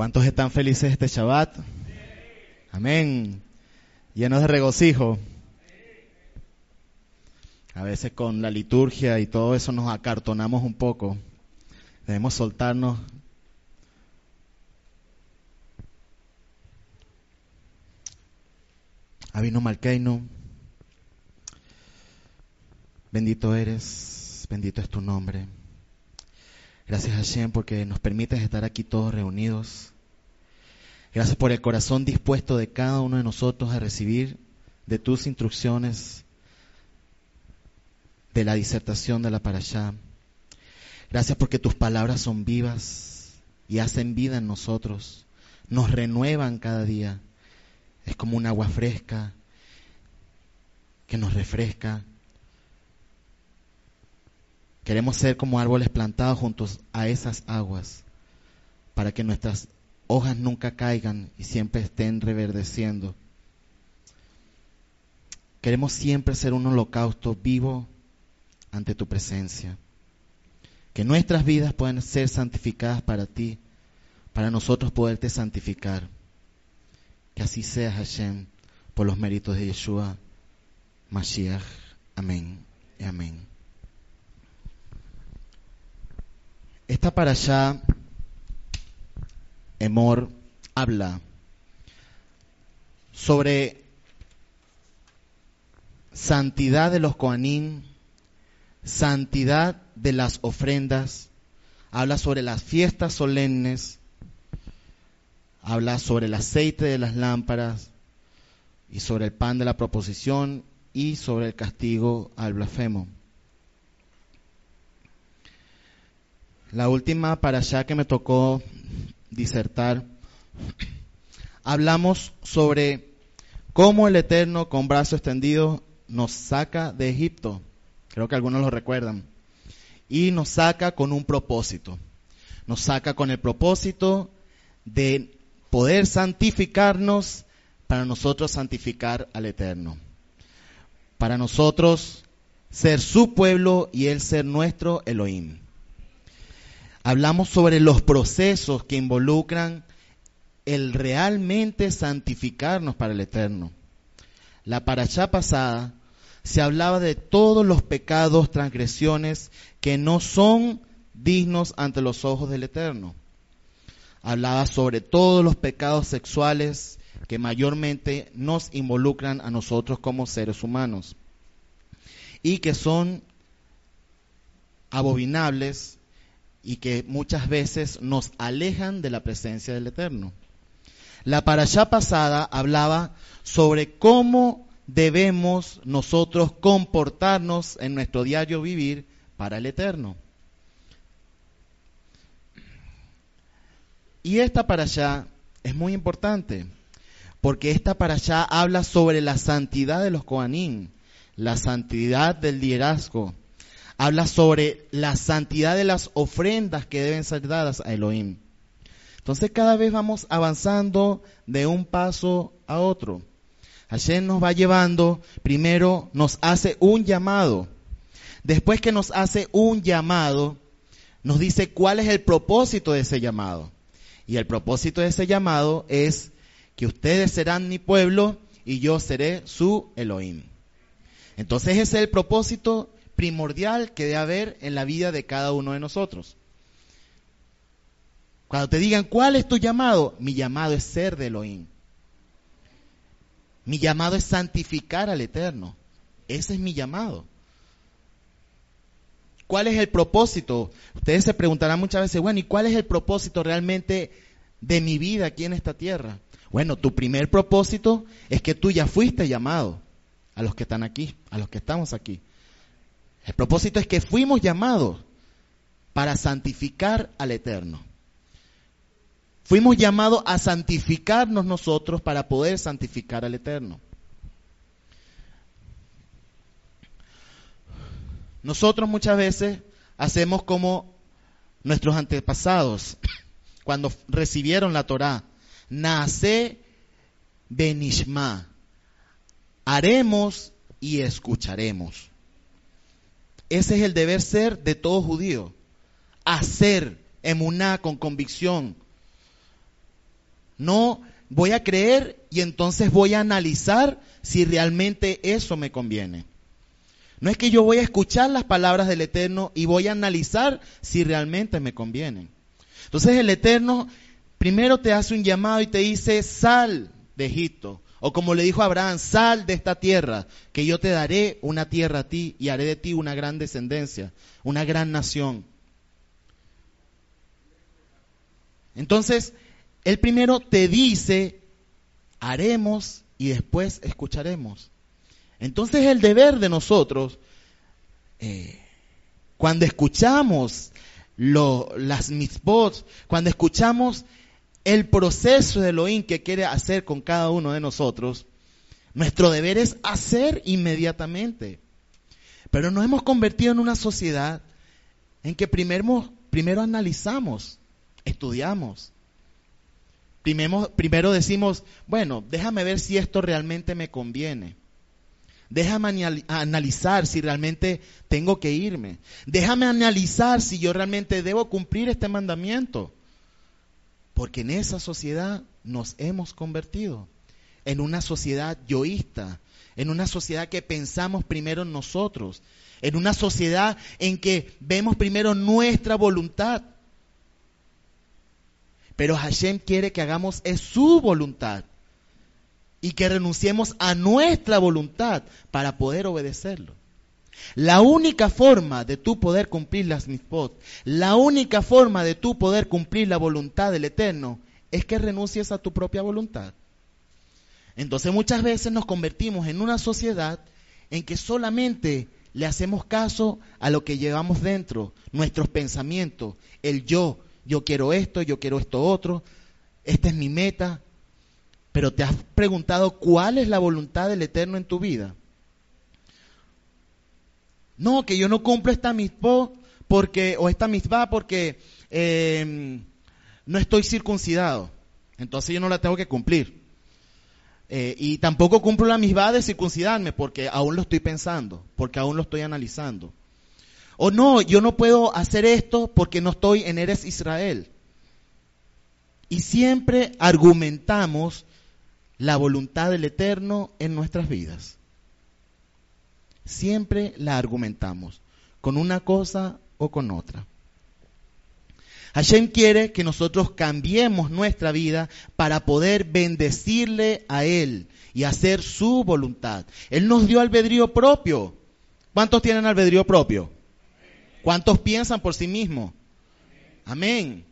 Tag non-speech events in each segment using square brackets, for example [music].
¿Cuántos están felices este Shabbat? Amén. Llenos de regocijo. A veces con la liturgia y todo eso nos acartonamos un poco. Debemos soltarnos. Avino Malkeino, bendito eres, bendito es tu nombre. Gracias Hashem porque nos permites estar aquí todos reunidos. Gracias por el corazón dispuesto de cada uno de nosotros a recibir de tus instrucciones de la disertación de la parashá. Gracias porque tus palabras son vivas y hacen vida en nosotros. Nos renuevan cada día. Es como un agua fresca que nos refresca, Queremos ser como árboles plantados juntos a esas aguas para que nuestras hojas nunca caigan y siempre estén reverdeciendo. Queremos siempre ser un holocausto vivo ante tu presencia. Que nuestras vidas puedan ser santificadas para ti, para nosotros poderte santificar. Que así sea, Hashem, por los méritos de Yeshua, Mashiach. Amén y amén. Esta para allá, Emor, habla sobre santidad de los Koanim, santidad de las ofrendas, habla sobre las fiestas solemnes, habla sobre el aceite de las lámparas y sobre el pan de la proposición y sobre el castigo al blasfemo. La última para allá que me tocó disertar, hablamos sobre cómo el Eterno con brazo extendido nos saca de Egipto. Creo que algunos lo recuerdan. Y nos saca con un propósito. Nos saca con el propósito de poder santificarnos para nosotros santificar al Eterno. Para nosotros ser su pueblo y él ser nuestro Elohim hablamos sobre los procesos que involucran el realmente santificarnos para el eterno. La paracha pasada se hablaba de todos los pecados, transgresiones que no son dignos ante los ojos del eterno. Hablaba sobre todos los pecados sexuales que mayormente nos involucran a nosotros como seres humanos y que son abominables y que muchas veces nos alejan de la presencia del Eterno. La parashá pasada hablaba sobre cómo debemos nosotros comportarnos en nuestro diario vivir para el Eterno. Y esta parashá es muy importante, porque esta parashá habla sobre la santidad de los Kohanim, la santidad del liderazgo, habla sobre la santidad de las ofrendas que deben ser dadas a Elohim. Entonces cada vez vamos avanzando de un paso a otro. Hashem nos va llevando, primero nos hace un llamado. Después que nos hace un llamado, nos dice cuál es el propósito de ese llamado. Y el propósito de ese llamado es que ustedes serán mi pueblo y yo seré su Elohim. Entonces ese es el propósito primordial que debe haber en la vida de cada uno de nosotros. Cuando te digan, ¿cuál es tu llamado? Mi llamado es ser de Elohim. Mi llamado es santificar al Eterno. Ese es mi llamado. ¿Cuál es el propósito? Ustedes se preguntarán muchas veces, bueno, ¿y cuál es el propósito realmente de mi vida aquí en esta tierra? Bueno, tu primer propósito es que tú ya fuiste llamado a los que están aquí, a los que estamos aquí. El propósito es que fuimos llamados para santificar al Eterno. Fuimos llamados a santificarnos nosotros para poder santificar al Eterno. Nosotros muchas veces hacemos como nuestros antepasados [coughs] cuando recibieron la Torá. Nace benishma. Haremos y escucharemos. Ese es el deber ser de todo judío. Hacer emuná con convicción. No voy a creer y entonces voy a analizar si realmente eso me conviene. No es que yo voy a escuchar las palabras del Eterno y voy a analizar si realmente me convienen. Entonces el Eterno primero te hace un llamado y te dice, sal de Egipto. O como le dijo Abraham, sal de esta tierra, que yo te daré una tierra a ti y haré de ti una gran descendencia, una gran nación. Entonces, él primero te dice, haremos y después escucharemos. Entonces el deber de nosotros, eh, cuando escuchamos lo, las mitzvot, cuando escuchamos el proceso de Elohim que quiere hacer con cada uno de nosotros, nuestro deber es hacer inmediatamente. Pero nos hemos convertido en una sociedad en que primero, primero analizamos, estudiamos. Primero, primero decimos, bueno, déjame ver si esto realmente me conviene. Déjame analizar si realmente tengo que irme. Déjame analizar si yo realmente debo cumplir este mandamiento. Porque en esa sociedad nos hemos convertido. En una sociedad yoísta. En una sociedad que pensamos primero en nosotros. En una sociedad en que vemos primero nuestra voluntad. Pero Hashem quiere que hagamos es su voluntad y que renunciemos a nuestra voluntad para poder obedecerlo. La única forma de tú poder cumplir las mitzvot, la única forma de tú poder cumplir la voluntad del Eterno, es que renuncies a tu propia voluntad. Entonces muchas veces nos convertimos en una sociedad en que solamente le hacemos caso a lo que llevamos dentro, nuestros pensamientos, el yo, yo quiero esto, yo quiero esto otro, esta es mi meta, pero te has preguntado cuál es la voluntad del Eterno en tu vida. No, que yo no cumplo esta misma porque, o esta misma porque em, no estoy circuncidado. Entonces yo no la tengo que cumplir. Eh, y tampoco cumplo la misma de circuncidarme porque aún lo estoy pensando, porque aún lo estoy analizando. O no, yo no puedo hacer esto porque no estoy en Eres Israel. Y siempre argumentamos la voluntad del Eterno en nuestras vidas. Siempre la argumentamos, con una cosa o con otra. Hashem quiere que nosotros cambiemos nuestra vida para poder bendecirle a Él y hacer su voluntad. Él nos dio albedrío propio. ¿Cuántos tienen albedrío propio? ¿Cuántos piensan por sí mismos? Amén.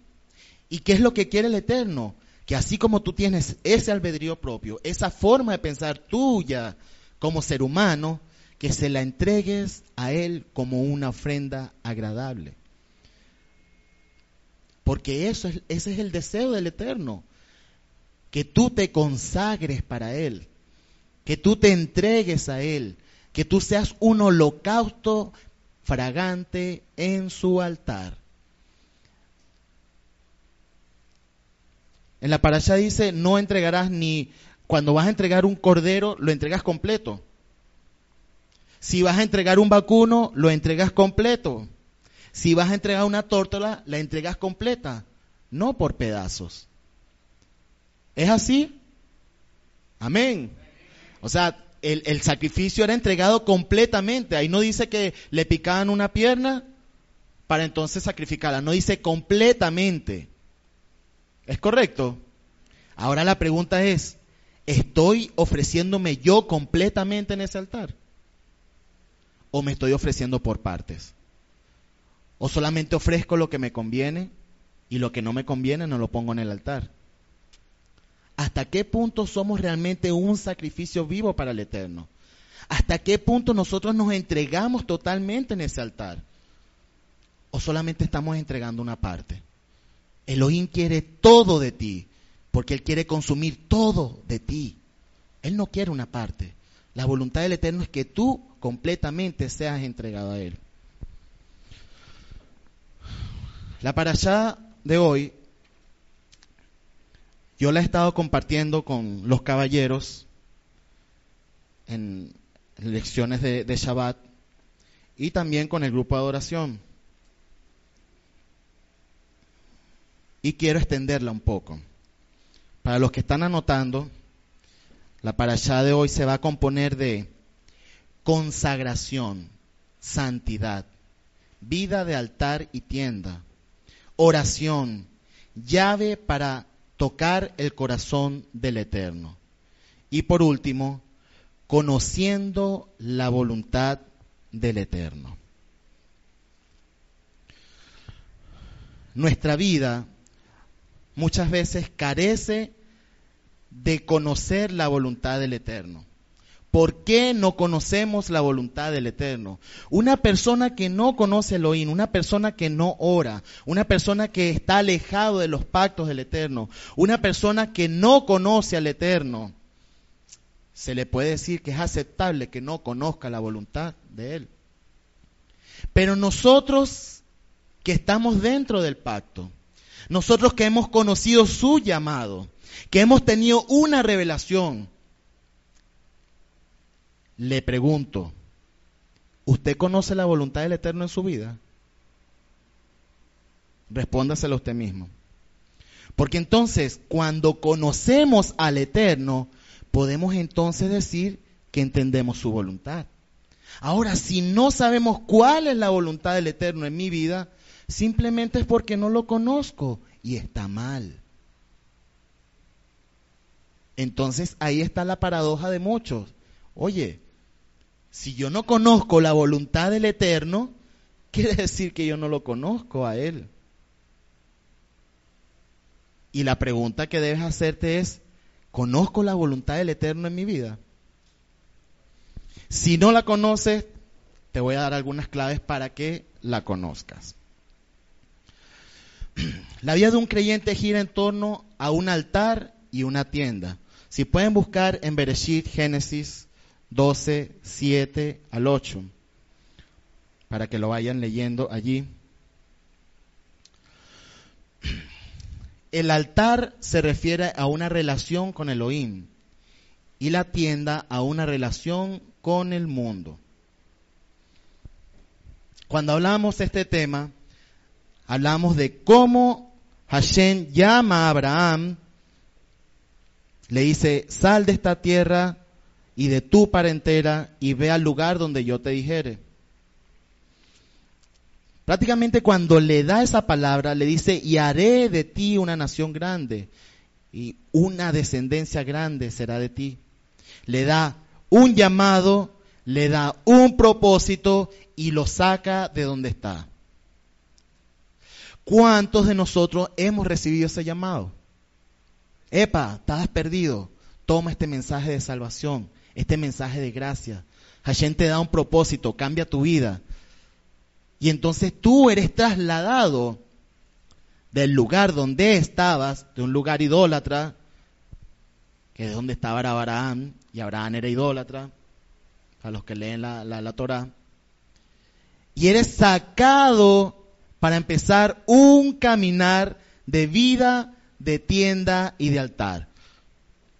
¿Y qué es lo que quiere el Eterno? que así como tú tienes ese albedrío propio, esa forma de pensar tuya como ser humano, que se la entregues a Él como una ofrenda agradable. Porque eso es, ese es el deseo del Eterno, que tú te consagres para Él, que tú te entregues a Él, que tú seas un holocausto fragante en su altar. En la parasha dice, no entregarás ni, cuando vas a entregar un cordero, lo entregas completo. Si vas a entregar un vacuno, lo entregas completo. Si vas a entregar una tórtola, la entregas completa, no por pedazos. ¿Es así? Amén. O sea, el, el, sacrificio era entregado completamente. Ahí no dice que le picaban una pierna para entonces sacrificarla. No dice completamente. ¿Es correcto? Ahora la pregunta es, ¿estoy ofreciéndome yo completamente en ese altar? ¿O me estoy ofreciendo por partes? ¿O solamente ofrezco lo que me conviene y lo que no me conviene no lo pongo en el altar? ¿Hasta qué punto somos realmente un sacrificio vivo para el Eterno? ¿Hasta qué punto nosotros nos entregamos totalmente en ese altar? ¿O solamente estamos entregando una parte? Elohim quiere todo de ti, porque Él quiere consumir todo de ti. Él no quiere una parte. La voluntad del Eterno es que tú completamente seas entregado a Él. La parashá de hoy, yo la he estado compartiendo con los caballeros en lecciones de, de Shabbat y también con el grupo de adoración. y quiero extenderla un poco Para los que están anotando, la parashá de hoy se va a componer de consagración, santidad, vida de altar y tienda, oración, llave para tocar el corazón del Eterno. Y por último, conociendo la voluntad del Eterno. Nuestra vida muchas veces carece de conocer la voluntad del Eterno. ¿Por qué no conocemos la voluntad del Eterno? Una persona que no conoce el oín, una persona que no ora, una persona que está alejado de los pactos del Eterno, una persona que no conoce al Eterno, se le puede decir que es aceptable que no conozca la voluntad de Él. Pero nosotros que estamos dentro del pacto, nosotros que hemos conocido su llamado, que hemos tenido una revelación, le pregunto, ¿usted conoce la voluntad del Eterno en su vida? Respóndaselo usted mismo. Porque entonces, cuando conocemos al Eterno, podemos entonces decir que entendemos su voluntad. Ahora, si no sabemos cuál es la voluntad del Eterno en mi vida, simplemente es porque no lo conozco y está mal. Entonces ahí está la paradoja de muchos. Oye, si yo no conozco la voluntad del Eterno, [laughs] quiere decir que yo no lo conozco a Él. Y la pregunta que debes hacerte es, ¿conozco la voluntad del Eterno en mi vida? Si no la conoces, te voy a dar algunas claves para que la conozcas. [clears throat] La vida de un creyente gira en torno a un altar y una tienda. Si pueden buscar en Bereshit, Génesis 12, 7 al 8, para que lo vayan leyendo allí. El altar se refiere a una relación con Elohim y la tienda a una relación con el mundo. Cuando hablamos de este tema, hablamos de cómo Hashem llama a Abraham, le dice, sal de esta tierra y de tu parentela y ve al lugar donde yo te dijere. Prácticamente cuando le da esa palabra, le dice, y haré de ti una nación grande, y una descendencia grande será de ti. Le da un llamado, le da un propósito y lo saca de donde está. ¿Cuántos de nosotros hemos recibido ese llamado? Epa, estás perdido. Toma este mensaje de salvación este mensaje de gracia. Hashem te da un propósito, cambia tu vida. Y entonces tú eres trasladado del lugar donde estabas, de un lugar idólatra, que es donde estaba Abraham, y Abraham era idólatra, a los que leen la, la, la Torah, y eres sacado para empezar un caminar de vida, de tienda y de altar.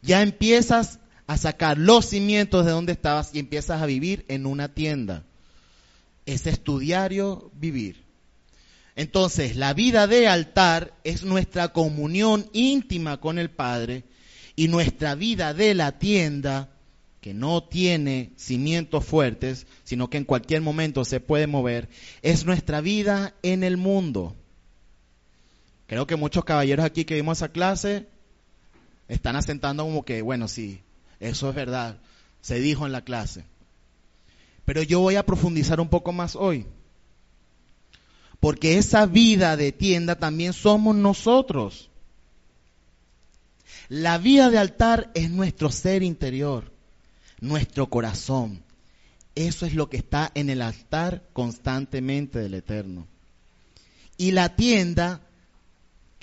Ya empiezas a sacar los cimientos de donde estabas y empiezas a vivir en una tienda. Es estudiario vivir. Entonces, la vida de altar es nuestra comunión íntima con el Padre y nuestra vida de la tienda, que no tiene cimientos fuertes, sino que en cualquier momento se puede mover, es nuestra vida en el mundo. Creo que muchos caballeros aquí que vimos esa clase están asentando como que, bueno, sí, eso es verdad, se dijo en la clase. Pero yo voy a profundizar un poco más hoy. Porque esa vida de tienda también somos nosotros. La vida de altar es nuestro ser interior, nuestro corazón. Eso es lo que está en el altar constantemente del Eterno. Y la tienda,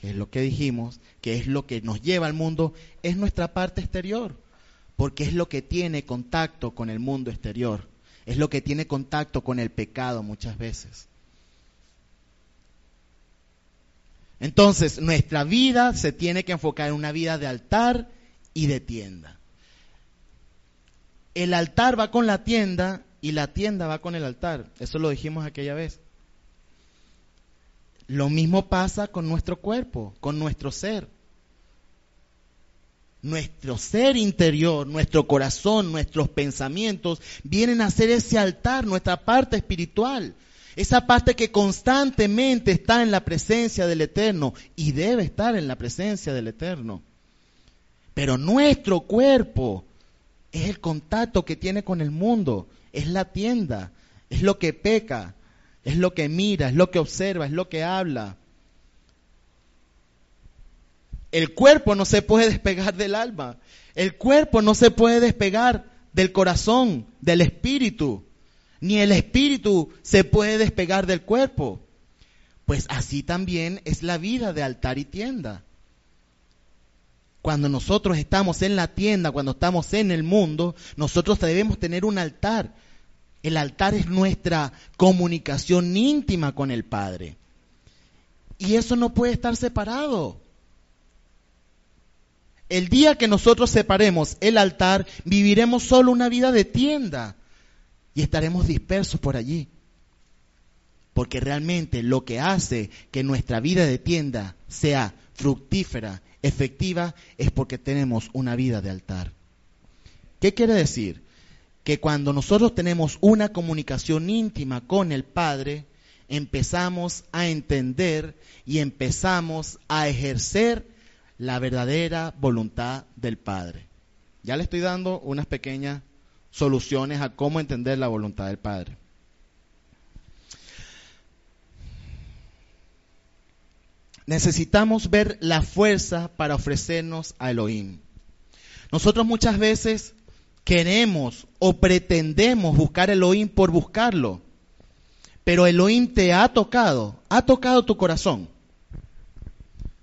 que es lo que dijimos, que es lo que nos lleva al mundo, es nuestra parte exterior porque es lo que tiene contacto con el mundo exterior, es lo que tiene contacto con el pecado muchas veces. Entonces, nuestra vida se tiene que enfocar en una vida de altar y de tienda. El altar va con la tienda y la tienda va con el altar. Eso lo dijimos aquella vez. Lo mismo pasa con nuestro cuerpo, con nuestro ser. nuestro ser interior, nuestro corazón, nuestros pensamientos, vienen a ser ese altar, nuestra parte espiritual. Esa parte que constantemente está en la presencia del Eterno y debe estar en la presencia del Eterno. Pero nuestro cuerpo es el contacto que tiene con el mundo, es la tienda, es lo que peca, es lo que mira, es lo que observa, es lo que habla. El cuerpo no se puede despegar del alma. El cuerpo no se puede despegar del corazón, del espíritu. Ni el espíritu se puede despegar del cuerpo. Pues así también es la vida de altar y tienda. Cuando nosotros estamos en la tienda, cuando estamos en el mundo, nosotros debemos tener un altar. El altar es nuestra comunicación íntima con el Padre. Y eso no puede estar separado. El día que nosotros separemos el altar, viviremos solo una vida de tienda y estaremos dispersos por allí. Porque realmente lo que hace que nuestra vida de tienda sea fructífera, efectiva, es porque tenemos una vida de altar. ¿Qué quiere decir? Que cuando nosotros tenemos una comunicación íntima con el Padre, empezamos a entender y empezamos a ejercer la verdadera voluntad del Padre. Ya le estoy dando unas pequeñas soluciones a cómo entender la voluntad del Padre. Necesitamos ver la fuerza para ofrecernos a Elohim. Nosotros muchas veces queremos o pretendemos buscar Elohim por buscarlo, pero Elohim te ha tocado, ha tocado tu corazón.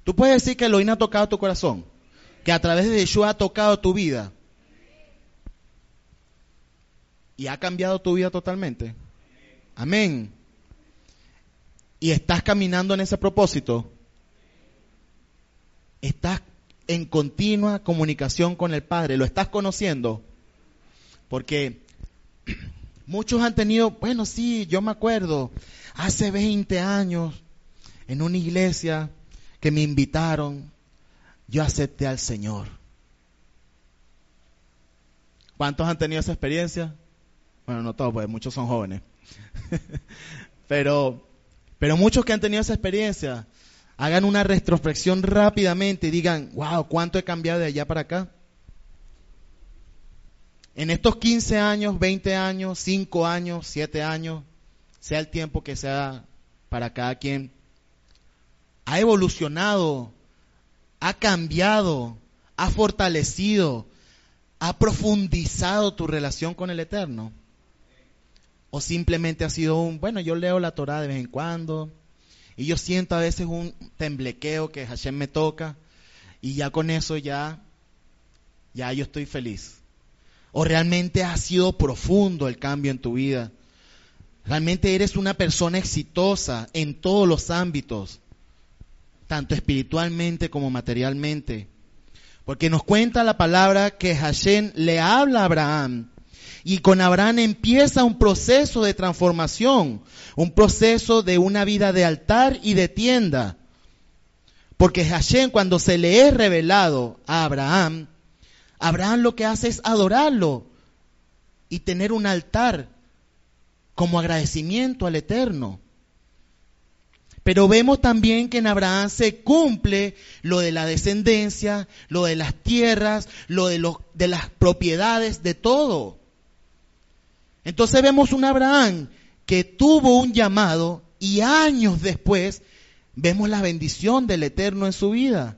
Tú puedes decir que Elohim ha tocado tu corazón, que a través de Yeshua ha tocado tu vida y ha cambiado tu vida totalmente. Amén. Y estás caminando en ese propósito. Estás en continua comunicación con el Padre. Lo estás conociendo. Porque muchos han tenido, bueno, sí, yo me acuerdo, hace 20 años, en una iglesia, que me invitaron, yo acepté al Señor. ¿Cuántos han tenido esa experiencia? Bueno, no todos, porque muchos son jóvenes. [laughs] pero, pero muchos que han tenido esa experiencia, hagan una retrospección rápidamente y digan, wow, ¿cuánto he cambiado de allá para acá? En estos 15 años, 20 años, 5 años, 7 años, sea el tiempo que sea para cada quien, ha evolucionado, ha cambiado, ha fortalecido, ha profundizado tu relación con el Eterno? ¿O simplemente ha sido un, bueno, yo leo la Torah de vez en cuando y yo siento a veces un temblequeo que Hashem me toca y ya con eso ya, ya yo estoy feliz? ¿O realmente ha sido profundo el cambio en tu vida? ¿Realmente eres una persona exitosa en todos los ámbitos? tanto espiritualmente como materialmente. Porque nos cuenta la palabra que Hashem le habla a Abraham y con Abraham empieza un proceso de transformación, un proceso de una vida de altar y de tienda. Porque Hashem cuando se le es revelado a Abraham, Abraham lo que hace es adorarlo y tener un altar como agradecimiento al Eterno. Pero vemos también que en Abraham se cumple lo de la descendencia, lo de las tierras, lo de, las propiedades, de todo. Entonces vemos un Abraham que tuvo un llamado y años después vemos la bendición del Eterno en su vida,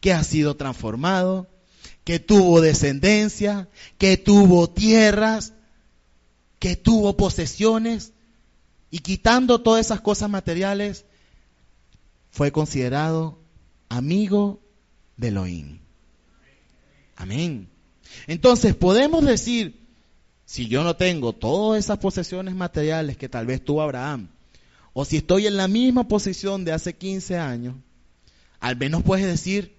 que ha sido transformado, que tuvo descendencia, que tuvo tierras, que tuvo posesiones, y quitando todas esas cosas materiales, fue considerado amigo de Elohim. Amén. Entonces podemos decir, si yo no tengo todas esas posesiones materiales que tal vez tuvo Abraham, o si estoy en la misma posición de hace 15 años, al menos puedes decir,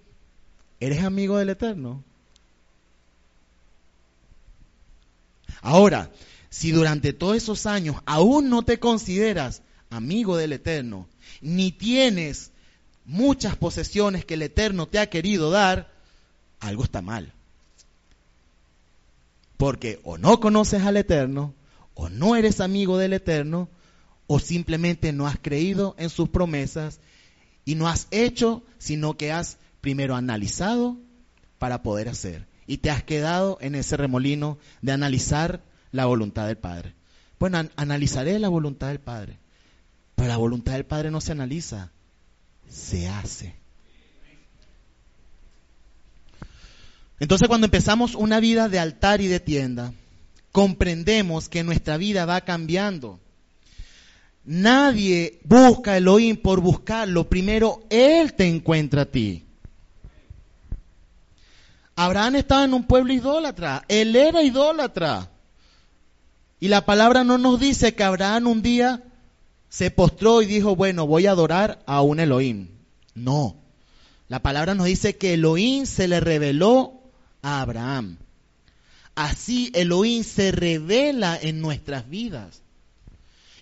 eres amigo del Eterno. Ahora, si durante todos esos años aún no te consideras amigo del Eterno, ni tienes muchas posesiones que el Eterno te ha querido dar, algo está mal. Porque o no conoces al Eterno, o no eres amigo del Eterno, o simplemente no has creído en sus promesas y no has hecho, sino que has primero analizado para poder hacer. Y te has quedado en ese remolino de analizar la voluntad del Padre. Bueno, analizaré la voluntad del Padre. Pero la voluntad del Padre no se analiza, se hace. Entonces cuando empezamos una vida de altar y de tienda, comprendemos que nuestra vida va cambiando. Nadie busca el Elohim por buscarlo, primero Él te encuentra a ti. Abraham estaba en un pueblo idólatra, él era idólatra. Y la palabra no nos dice que Abraham un día se postró y dijo, bueno, voy a adorar a un Elohim. No. La palabra nos dice que Elohim se le reveló a Abraham. Así Elohim se revela en nuestras vidas.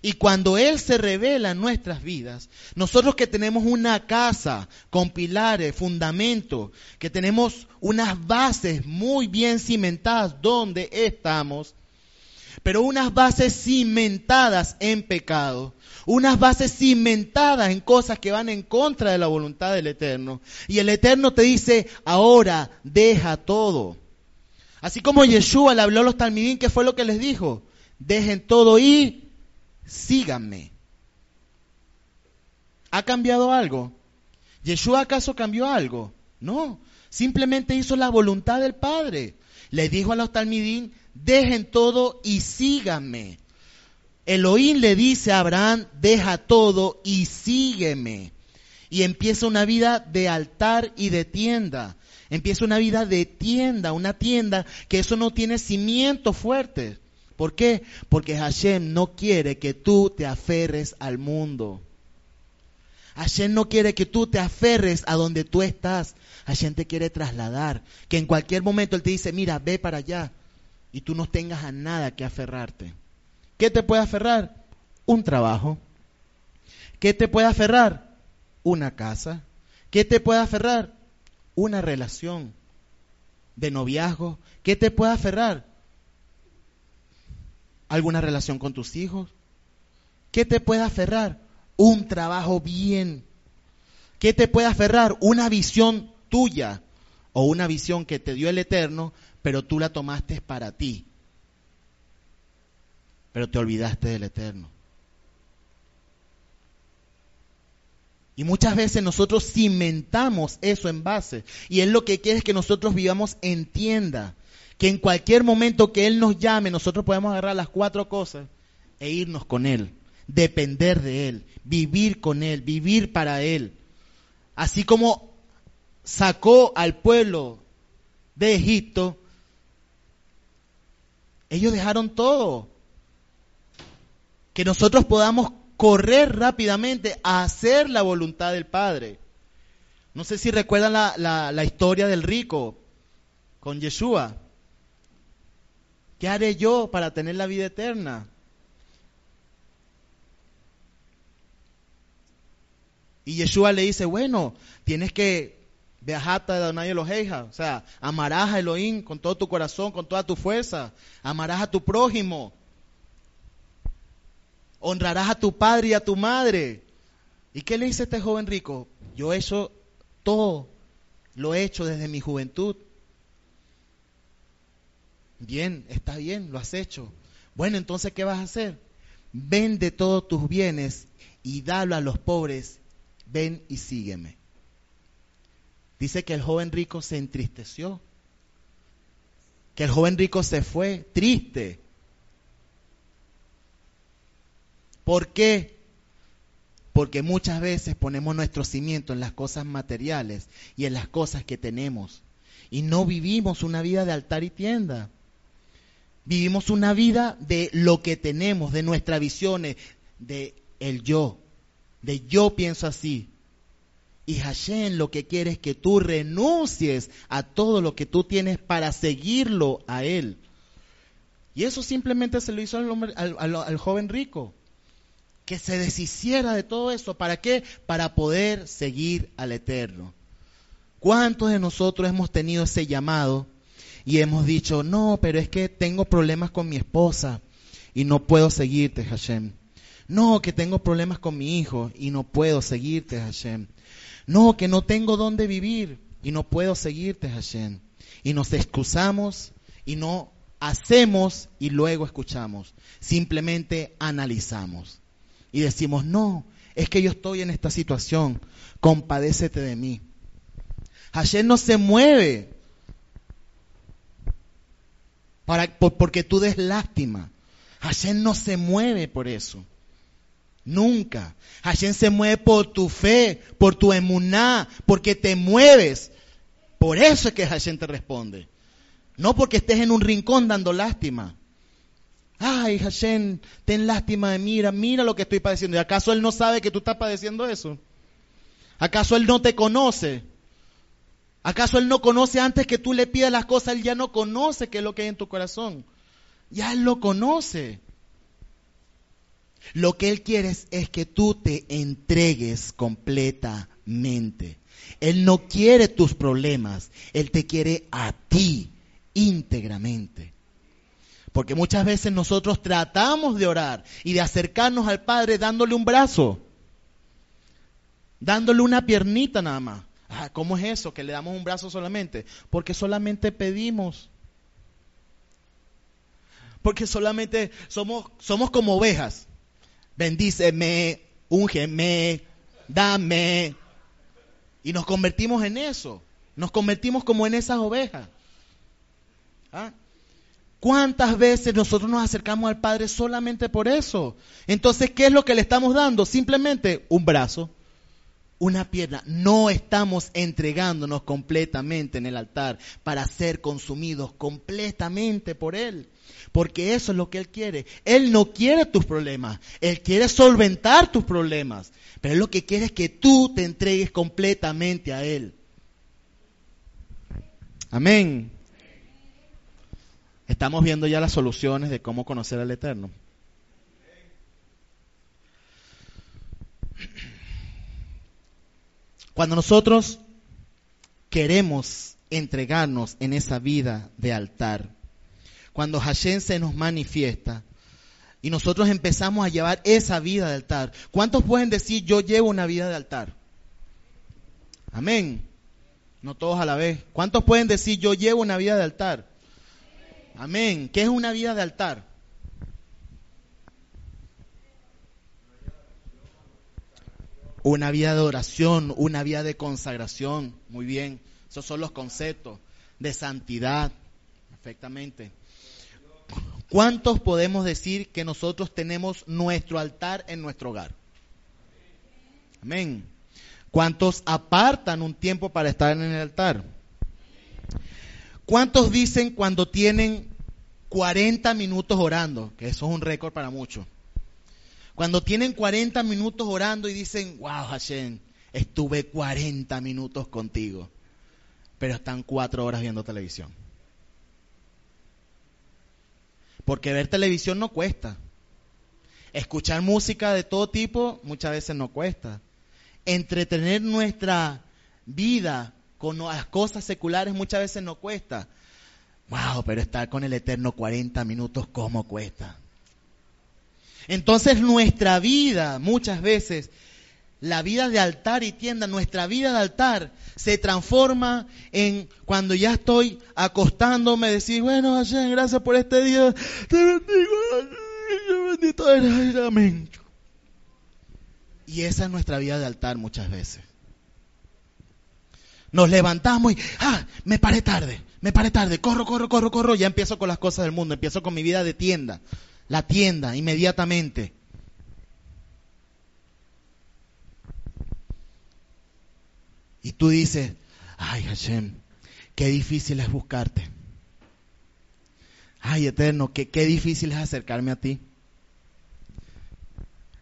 Y cuando Él se revela en nuestras vidas, nosotros que tenemos una casa con pilares, fundamentos, que tenemos unas bases muy bien cimentadas donde estamos, pero unas bases cimentadas en pecado, unas bases cimentadas en cosas que van en contra de la voluntad del Eterno. Y el Eterno te dice, ahora deja todo. Así como Yeshua le habló a los talmidín, ¿qué fue lo que les dijo? Dejen todo y síganme. ¿Ha cambiado algo? ¿Yeshua acaso cambió algo? No, simplemente hizo la voluntad del Padre. Le dijo a los talmidín, dejen todo y síganme. Elohim le dice a Abraham, deja todo y sígueme. Y empieza una vida de altar y de tienda. Empieza una vida de tienda, una tienda que eso no tiene cimientos fuertes. ¿Por qué? Porque Hashem no quiere que tú te aferres al mundo. Hashem no quiere que tú te aferres a donde tú estás. Hashem te quiere trasladar. Que en cualquier momento Él te dice, mira, ve para allá. Y tú no tengas a nada que aferrarte. ¿Qué te puede aferrar? Un trabajo. ¿Qué te puede aferrar? Una casa. ¿Qué te puede aferrar? una relación de noviazgo, ¿qué te puede aferrar? ¿Alguna relación con tus hijos? ¿Qué te puede aferrar? Un trabajo bien. ¿Qué te puede aferrar? Una visión tuya o una visión que te dio el Eterno, pero tú la tomaste para ti. Pero te olvidaste del Eterno. Y muchas veces nosotros cimentamos eso en base. Y Él lo que quiere es que nosotros vivamos en tienda. Que en cualquier momento que Él nos llame, nosotros podemos agarrar las cuatro cosas e irnos con Él. Depender de Él. Vivir con Él. Vivir para Él. Así como sacó al pueblo de Egipto, ellos dejaron todo. Que nosotros podamos correr rápidamente a hacer la voluntad del Padre. No sé si recuerdan la, la, historia del rico con Yeshua. ¿Qué haré yo para tener la vida eterna? Y Yeshua le dice, bueno, tienes que viajar de Adonai Eloheja, o sea, amarás a Elohim con todo tu corazón, con toda tu fuerza, amarás a tu prójimo, honrarás a tu padre y a tu madre. ¿Y qué le dice este joven rico? Yo hecho todo, lo he hecho desde mi juventud. Bien, está bien, lo has hecho. Bueno, entonces, ¿qué vas a hacer? Vende todos tus bienes y dalo a los pobres. Ven y sígueme. Dice que el joven rico se entristeció. Que el joven rico se fue triste. ¿Por qué? Porque muchas veces ponemos nuestro cimiento en las cosas materiales y en las cosas que tenemos. Y no vivimos una vida de altar y tienda. Vivimos una vida de lo que tenemos, de nuestras visiones, de el yo, de yo pienso así. Y Hashem lo que quiere es que tú renuncies a todo lo que tú tienes para seguirlo a Él. Y eso simplemente se lo hizo al, al joven rico que se deshiciera de todo eso. ¿Para qué? Para poder seguir al Eterno. ¿Cuántos de nosotros hemos tenido ese llamado y hemos dicho, no, pero es que tengo problemas con mi esposa y no puedo seguirte, Hashem? No, que tengo problemas con mi hijo y no puedo seguirte, Hashem. No, que no tengo dónde vivir y no puedo seguirte, Hashem. Y nos excusamos y no hacemos y luego escuchamos. Simplemente analizamos y decimos, no, es que yo estoy en esta situación, compadécete de mí. Hashem no se mueve para, porque tú des lástima. Hashem no se mueve por eso. Nunca. Hashem se mueve por tu fe, por tu emuná, porque te mueves. Por eso es que Hashem te responde. No porque estés en un rincón dando lástima. Ay, Hashem, ten lástima de mira, mira lo que estoy padeciendo. ¿Y acaso Él no sabe que tú estás padeciendo eso? ¿Acaso Él no te conoce? ¿Acaso Él no conoce antes que tú le pidas las cosas? Él ya no conoce qué es lo que hay en tu corazón. Ya Él lo conoce. Lo que Él quiere es, que tú te entregues completamente. Él no quiere tus problemas, Él te quiere a ti íntegramente. Porque muchas veces nosotros tratamos de orar y de acercarnos al Padre dándole un brazo, dándole una piernita nada más. ¿Cómo es eso? Que le damos un brazo solamente. Porque solamente pedimos. Porque solamente somos, somos como ovejas bendíceme, úngeme, dame. Y nos convertimos en eso. Nos convertimos como en esas ovejas. ¿Ah? ¿Cuántas veces nosotros nos acercamos al Padre solamente por eso? Entonces, ¿qué es lo que le estamos dando? Simplemente un brazo, una pierna. No estamos entregándonos completamente en el altar para ser consumidos completamente por Él. Porque eso es lo que Él quiere. Él no quiere tus problemas. Él quiere solventar tus problemas. Pero Él lo que quiere es que tú te entregues completamente a Él. Amén. Estamos viendo ya las soluciones de cómo conocer al Eterno. Cuando nosotros queremos entregarnos en esa vida de altar, cuando Hashem se nos manifiesta y nosotros empezamos a llevar esa vida de altar. ¿Cuántos pueden decir yo llevo una vida de altar? Amén. No todos a la vez. ¿Cuántos pueden decir yo llevo una vida de altar? Amén. ¿Qué es una vida de altar? Una vida de oración, una vida de consagración. Muy bien. Esos son los conceptos de santidad. Perfectamente. ¿Cuántos podemos decir que nosotros tenemos nuestro altar en nuestro hogar? Amén. ¿Cuántos apartan un tiempo para estar en el altar? ¿Cuántos dicen cuando tienen 40 minutos orando? Que eso es un récord para muchos. Cuando tienen 40 minutos orando y dicen, wow, Hashem, estuve 40 minutos contigo, pero están cuatro horas viendo televisión. Porque ver televisión no cuesta. Escuchar música de todo tipo muchas veces no cuesta. Entretener nuestra vida con las cosas seculares muchas veces no cuesta. Wow, pero estar con el Eterno 40 minutos, ¿cómo cuesta? Entonces nuestra vida muchas veces la vida de altar y tienda, nuestra vida de altar se transforma en cuando ya estoy acostándome, decir, bueno, Hashem, gracias por este día, te bendigo, bendito eres, amén. Y esa es nuestra vida de altar muchas veces. Nos levantamos y, ah, me paré tarde, me paré tarde, corro, corro, corro, corro, ya empiezo con las cosas del mundo, empiezo con mi vida de tienda, la tienda inmediatamente. Y tú dices, ay Hashem, qué difícil es buscarte. Ay Eterno, qué, qué difícil es acercarme a ti.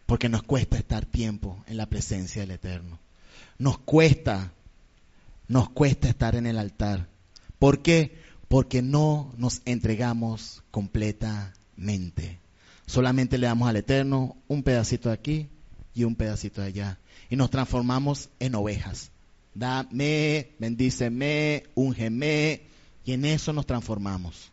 Porque nos cuesta estar tiempo en la presencia del Eterno. Nos cuesta, nos cuesta estar en el altar. ¿Por qué? Porque no nos entregamos completamente. Solamente le damos al Eterno un pedacito de aquí y un pedacito de allá. Y nos transformamos en ovejas dame, bendíceme, úngeme, y en eso nos transformamos.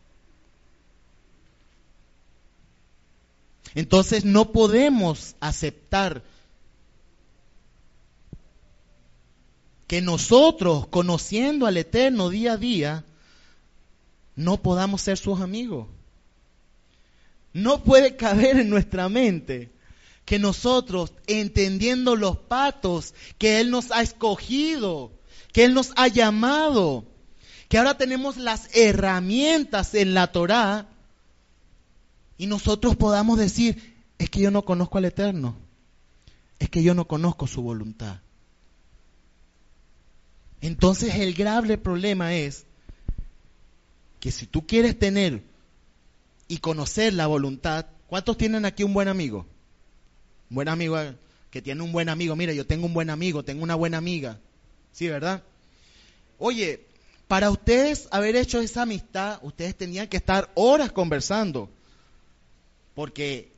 Entonces no podemos aceptar que nosotros, conociendo al Eterno día a día, no podamos ser sus amigos. No puede caber en nuestra mente que nosotros, entendiendo los patos que Él nos ha escogido, que Él nos ha llamado, que ahora tenemos las herramientas en la Torá, y nosotros podamos decir, es que yo no conozco al Eterno, es que yo no conozco su voluntad. Entonces el grave problema es que si tú quieres tener y conocer la voluntad, ¿cuántos tienen aquí un buen amigo? Un buen amigo que tiene un buen amigo. Mira, yo tengo un buen amigo, tengo una buena amiga. ¿Sí, verdad? Oye, para ustedes haber hecho esa amistad, ustedes tenían que estar horas conversando. Porque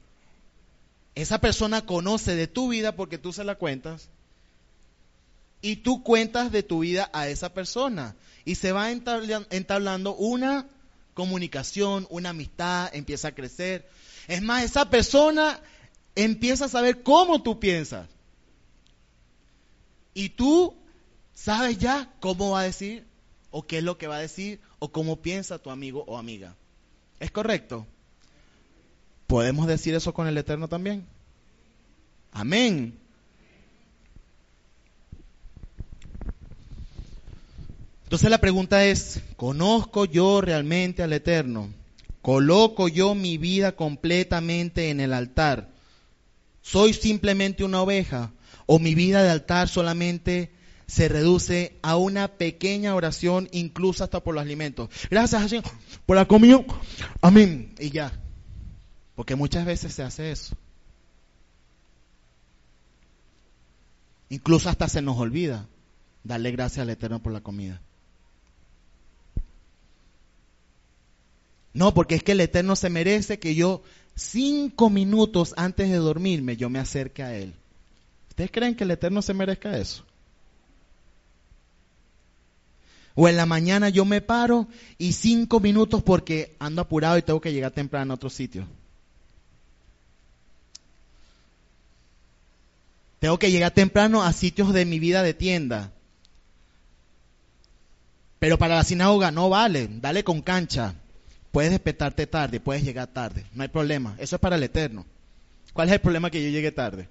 esa persona conoce de tu vida porque tú se la cuentas. Y tú cuentas de tu vida a esa persona. Y se va entablando una comunicación, una amistad, empieza a crecer. Es más, esa persona empieza a saber cómo tú piensas. Y tú sabes ya cómo va a decir, o qué es lo que va a decir, o cómo piensa tu amigo o amiga. ¿Es correcto? ¿Podemos decir eso con el Eterno también? Amén. Entonces la pregunta es, ¿conozco yo realmente al Eterno? ¿Coloco yo mi vida completamente en el altar? ¿Soy simplemente una oveja? ¿O mi vida de altar solamente se reduce a una pequeña oración, incluso hasta por los alimentos? Gracias, Señor, por la comunión. Amén. Y ya. Porque muchas veces se hace eso. Incluso hasta se nos olvida darle gracias al Eterno por la comida. No, porque es que el Eterno se merece que yo cinco minutos antes de dormirme yo me acerque a Él. ¿Ustedes creen que el Eterno se merezca eso? O en la mañana yo me paro y cinco minutos porque ando apurado y tengo que llegar temprano a otro sitio. Tengo que llegar temprano a sitios de mi vida de tienda. Pero para la sinagoga no vale, dale con cancha. Puedes despertarte tarde, puedes llegar tarde, no hay problema. Eso es para el eterno. ¿Cuál es el problema que yo llegue tarde?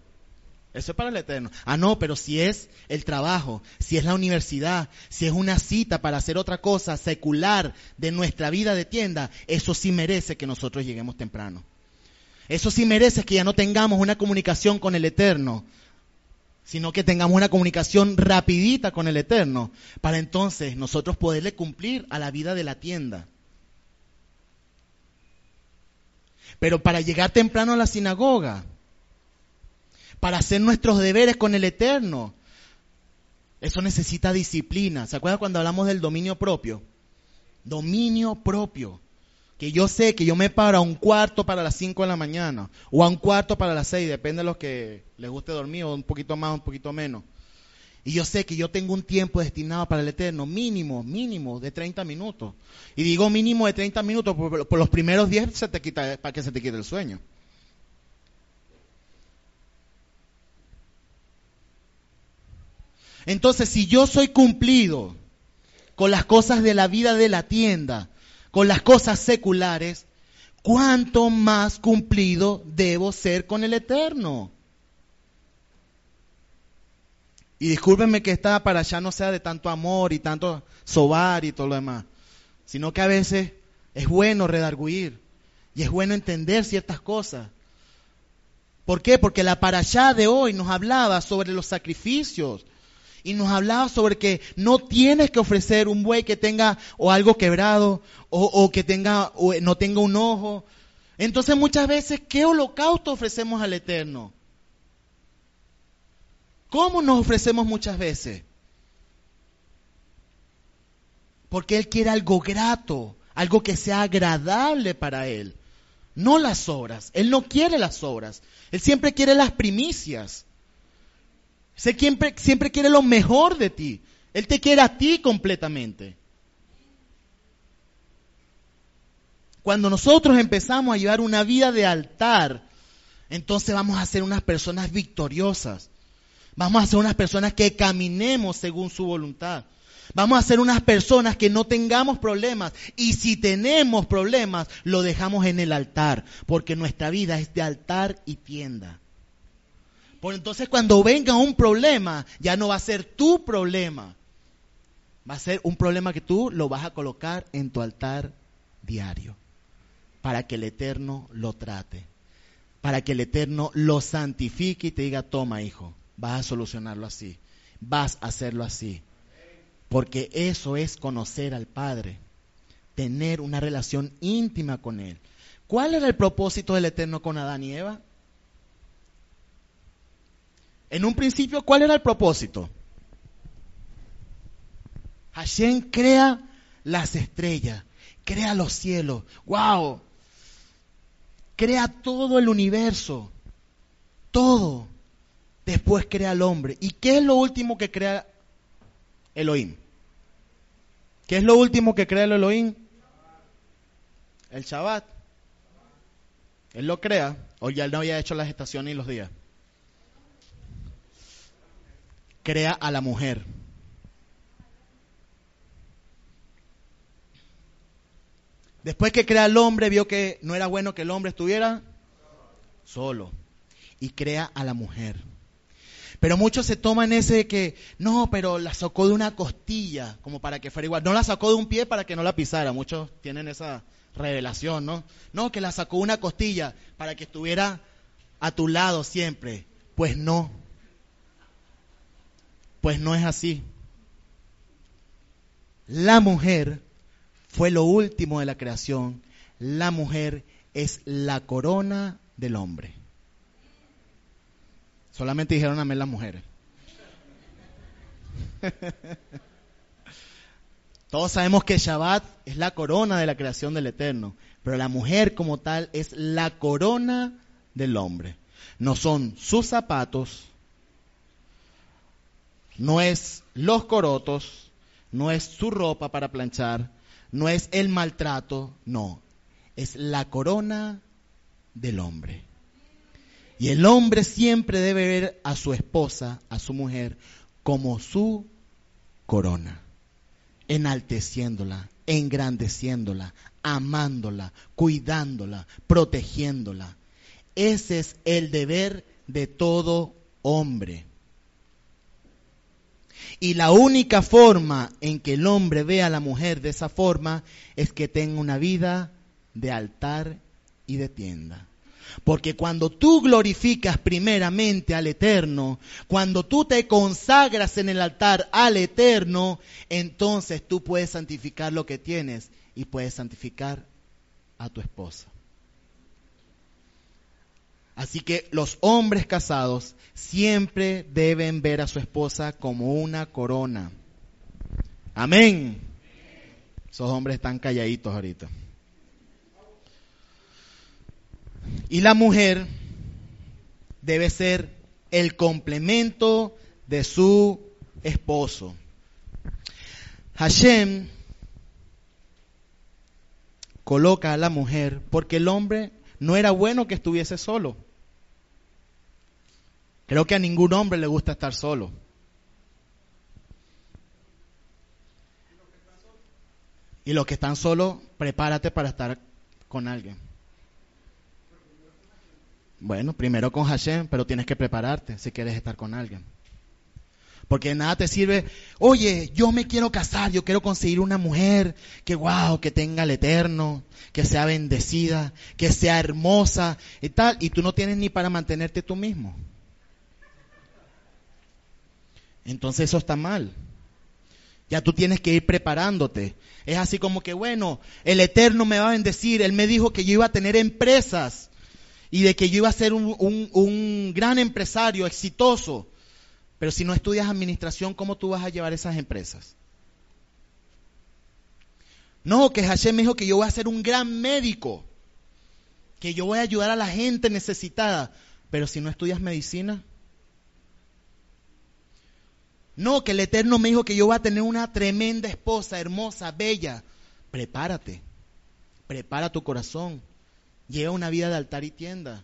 Eso es para el eterno. Ah, no, pero si es el trabajo, si es la universidad, si es una cita para hacer otra cosa secular de nuestra vida de tienda, eso sí merece que nosotros lleguemos temprano. Eso sí merece que ya no tengamos una comunicación con el eterno, sino que tengamos una comunicación rapidita con el Eterno, para entonces nosotros poderle cumplir a la vida de la tienda. Pero para llegar temprano a la sinagoga, para hacer nuestros deberes con el Eterno, eso necesita disciplina. ¿Se acuerdan cuando hablamos del dominio propio? Dominio propio que yo sé que yo me paro a un cuarto para las 5 de la mañana o a un cuarto para las 6, depende de los que les guste dormir o un poquito más un poquito menos. Y yo sé que yo tengo un tiempo destinado para el Eterno, mínimo, mínimo de 30 minutos. Y digo mínimo de 30 minutos, por, por los primeros 10 se te quita, para que se te quite el sueño. Entonces, si yo soy cumplido con las cosas de la vida de la tienda, con las cosas seculares, cuánto más cumplido debo ser con el eterno. Y discúlpenme que esta para allá no sea de tanto amor y tanto sobar y todo lo demás, sino que a veces es bueno redarguir y es bueno entender ciertas cosas. ¿Por qué? Porque la para allá de hoy nos hablaba sobre los sacrificios, y nos hablaba sobre que no tienes que ofrecer un buey que tenga o algo quebrado o, que tenga o no tenga un ojo. Entonces muchas veces, ¿qué holocausto ofrecemos al Eterno? ¿Cómo nos ofrecemos muchas veces? Porque Él quiere algo grato, algo que sea agradable para Él. No las obras. Él no quiere las obras. Él siempre quiere las primicias. Siempre, siempre quiere lo mejor de ti. Él te quiere a ti completamente. Cuando nosotros empezamos a llevar una vida de altar, entonces vamos a ser unas personas victoriosas. Vamos a ser unas personas que caminemos según su voluntad. Vamos a ser unas personas que no tengamos problemas. Y si tenemos problemas, lo dejamos en el altar. Porque nuestra vida es de altar y tienda. Por entonces cuando venga un problema, ya no va a ser tu problema. Va a ser un problema que tú lo vas a colocar en tu altar diario para que el Eterno lo trate, para que el Eterno lo santifique y te diga, toma hijo, vas a solucionarlo así, vas a hacerlo así. Porque eso es conocer al Padre, tener una relación íntima con Él. ¿Cuál era el propósito del Eterno con Adán y Eva? En un principio, ¿cuál era el propósito? Hashem crea las estrellas, crea los cielos. ¡Wow! crea todo el universo, todo. Después crea al hombre. ¿Y qué es lo último que crea Elohim? ¿Qué es lo último que crea el Elohim? El Shabbat. Él lo crea, o ya él no había hecho las estaciones y los días. Crea a la mujer. Después que crea al hombre, vio que no era bueno que el hombre estuviera solo. Y crea a la mujer. Pero muchos se toman ese de que, no, pero la sacó de una costilla, como para que fuera igual. No la sacó de un pie para que no la pisara. Muchos tienen esa revelación, ¿no? No, que la sacó de una costilla para que estuviera a tu lado siempre. Pues no. Pues no es así. La mujer fue lo último de la creación. La mujer es la corona del hombre. Solamente dijeron amén las mujeres. [laughs] Todos sabemos que Shabbat es la corona de la creación del Eterno, pero la mujer como tal es la corona del hombre. No son sus zapatos, no es los corotos, no es su ropa para planchar, no es el maltrato, no, es la corona del hombre. Y el hombre siempre debe ver a su esposa, a su mujer, como su corona, enalteciéndola, engrandeciéndola, amándola, cuidándola, protegiéndola. Ese es el deber de todo hombre. Y la única forma en que el hombre ve a la mujer de esa forma es que tenga una vida de altar y de tienda. Porque cuando tú glorificas primeramente al Eterno, cuando tú te consagras en el altar al Eterno, entonces tú puedes santificar lo que tienes y puedes santificar a tu esposa. Así que los hombres casados siempre deben ver a su esposa como una corona. Amén. Esos hombres están calladitos ahorita. Y la mujer debe ser el complemento de su esposo. Hashem coloca a la mujer porque el hombre no era bueno que estuviese solo. Creo que a ningún hombre le gusta estar solo. Y los que están solos, prepárate para estar con alguien. Bueno, primero con Hashem, pero tienes que prepararte si quieres estar con alguien. Porque nada te sirve, oye, yo me quiero casar, yo quiero conseguir una mujer que wow, que tenga el eterno, que sea bendecida, que sea hermosa y tal, y tú no tienes ni para mantenerte tú mismo. Entonces eso está mal. Ya tú tienes que ir preparándote. Es así como que, bueno, el Eterno me va a bendecir. Él me dijo que yo iba a tener empresas y de que yo iba a ser un, un gran empresario exitoso. Pero si no estudias administración, ¿cómo tú vas a llevar esas empresas? No, que Hashem me dijo que yo voy a ser un gran médico, que yo voy a ayudar a la gente necesitada. Pero si no estudias medicina, No, que el Eterno me dijo que yo voy a tener una tremenda esposa, hermosa, bella. Prepárate, prepara tu corazón, lleva una vida de altar y tienda.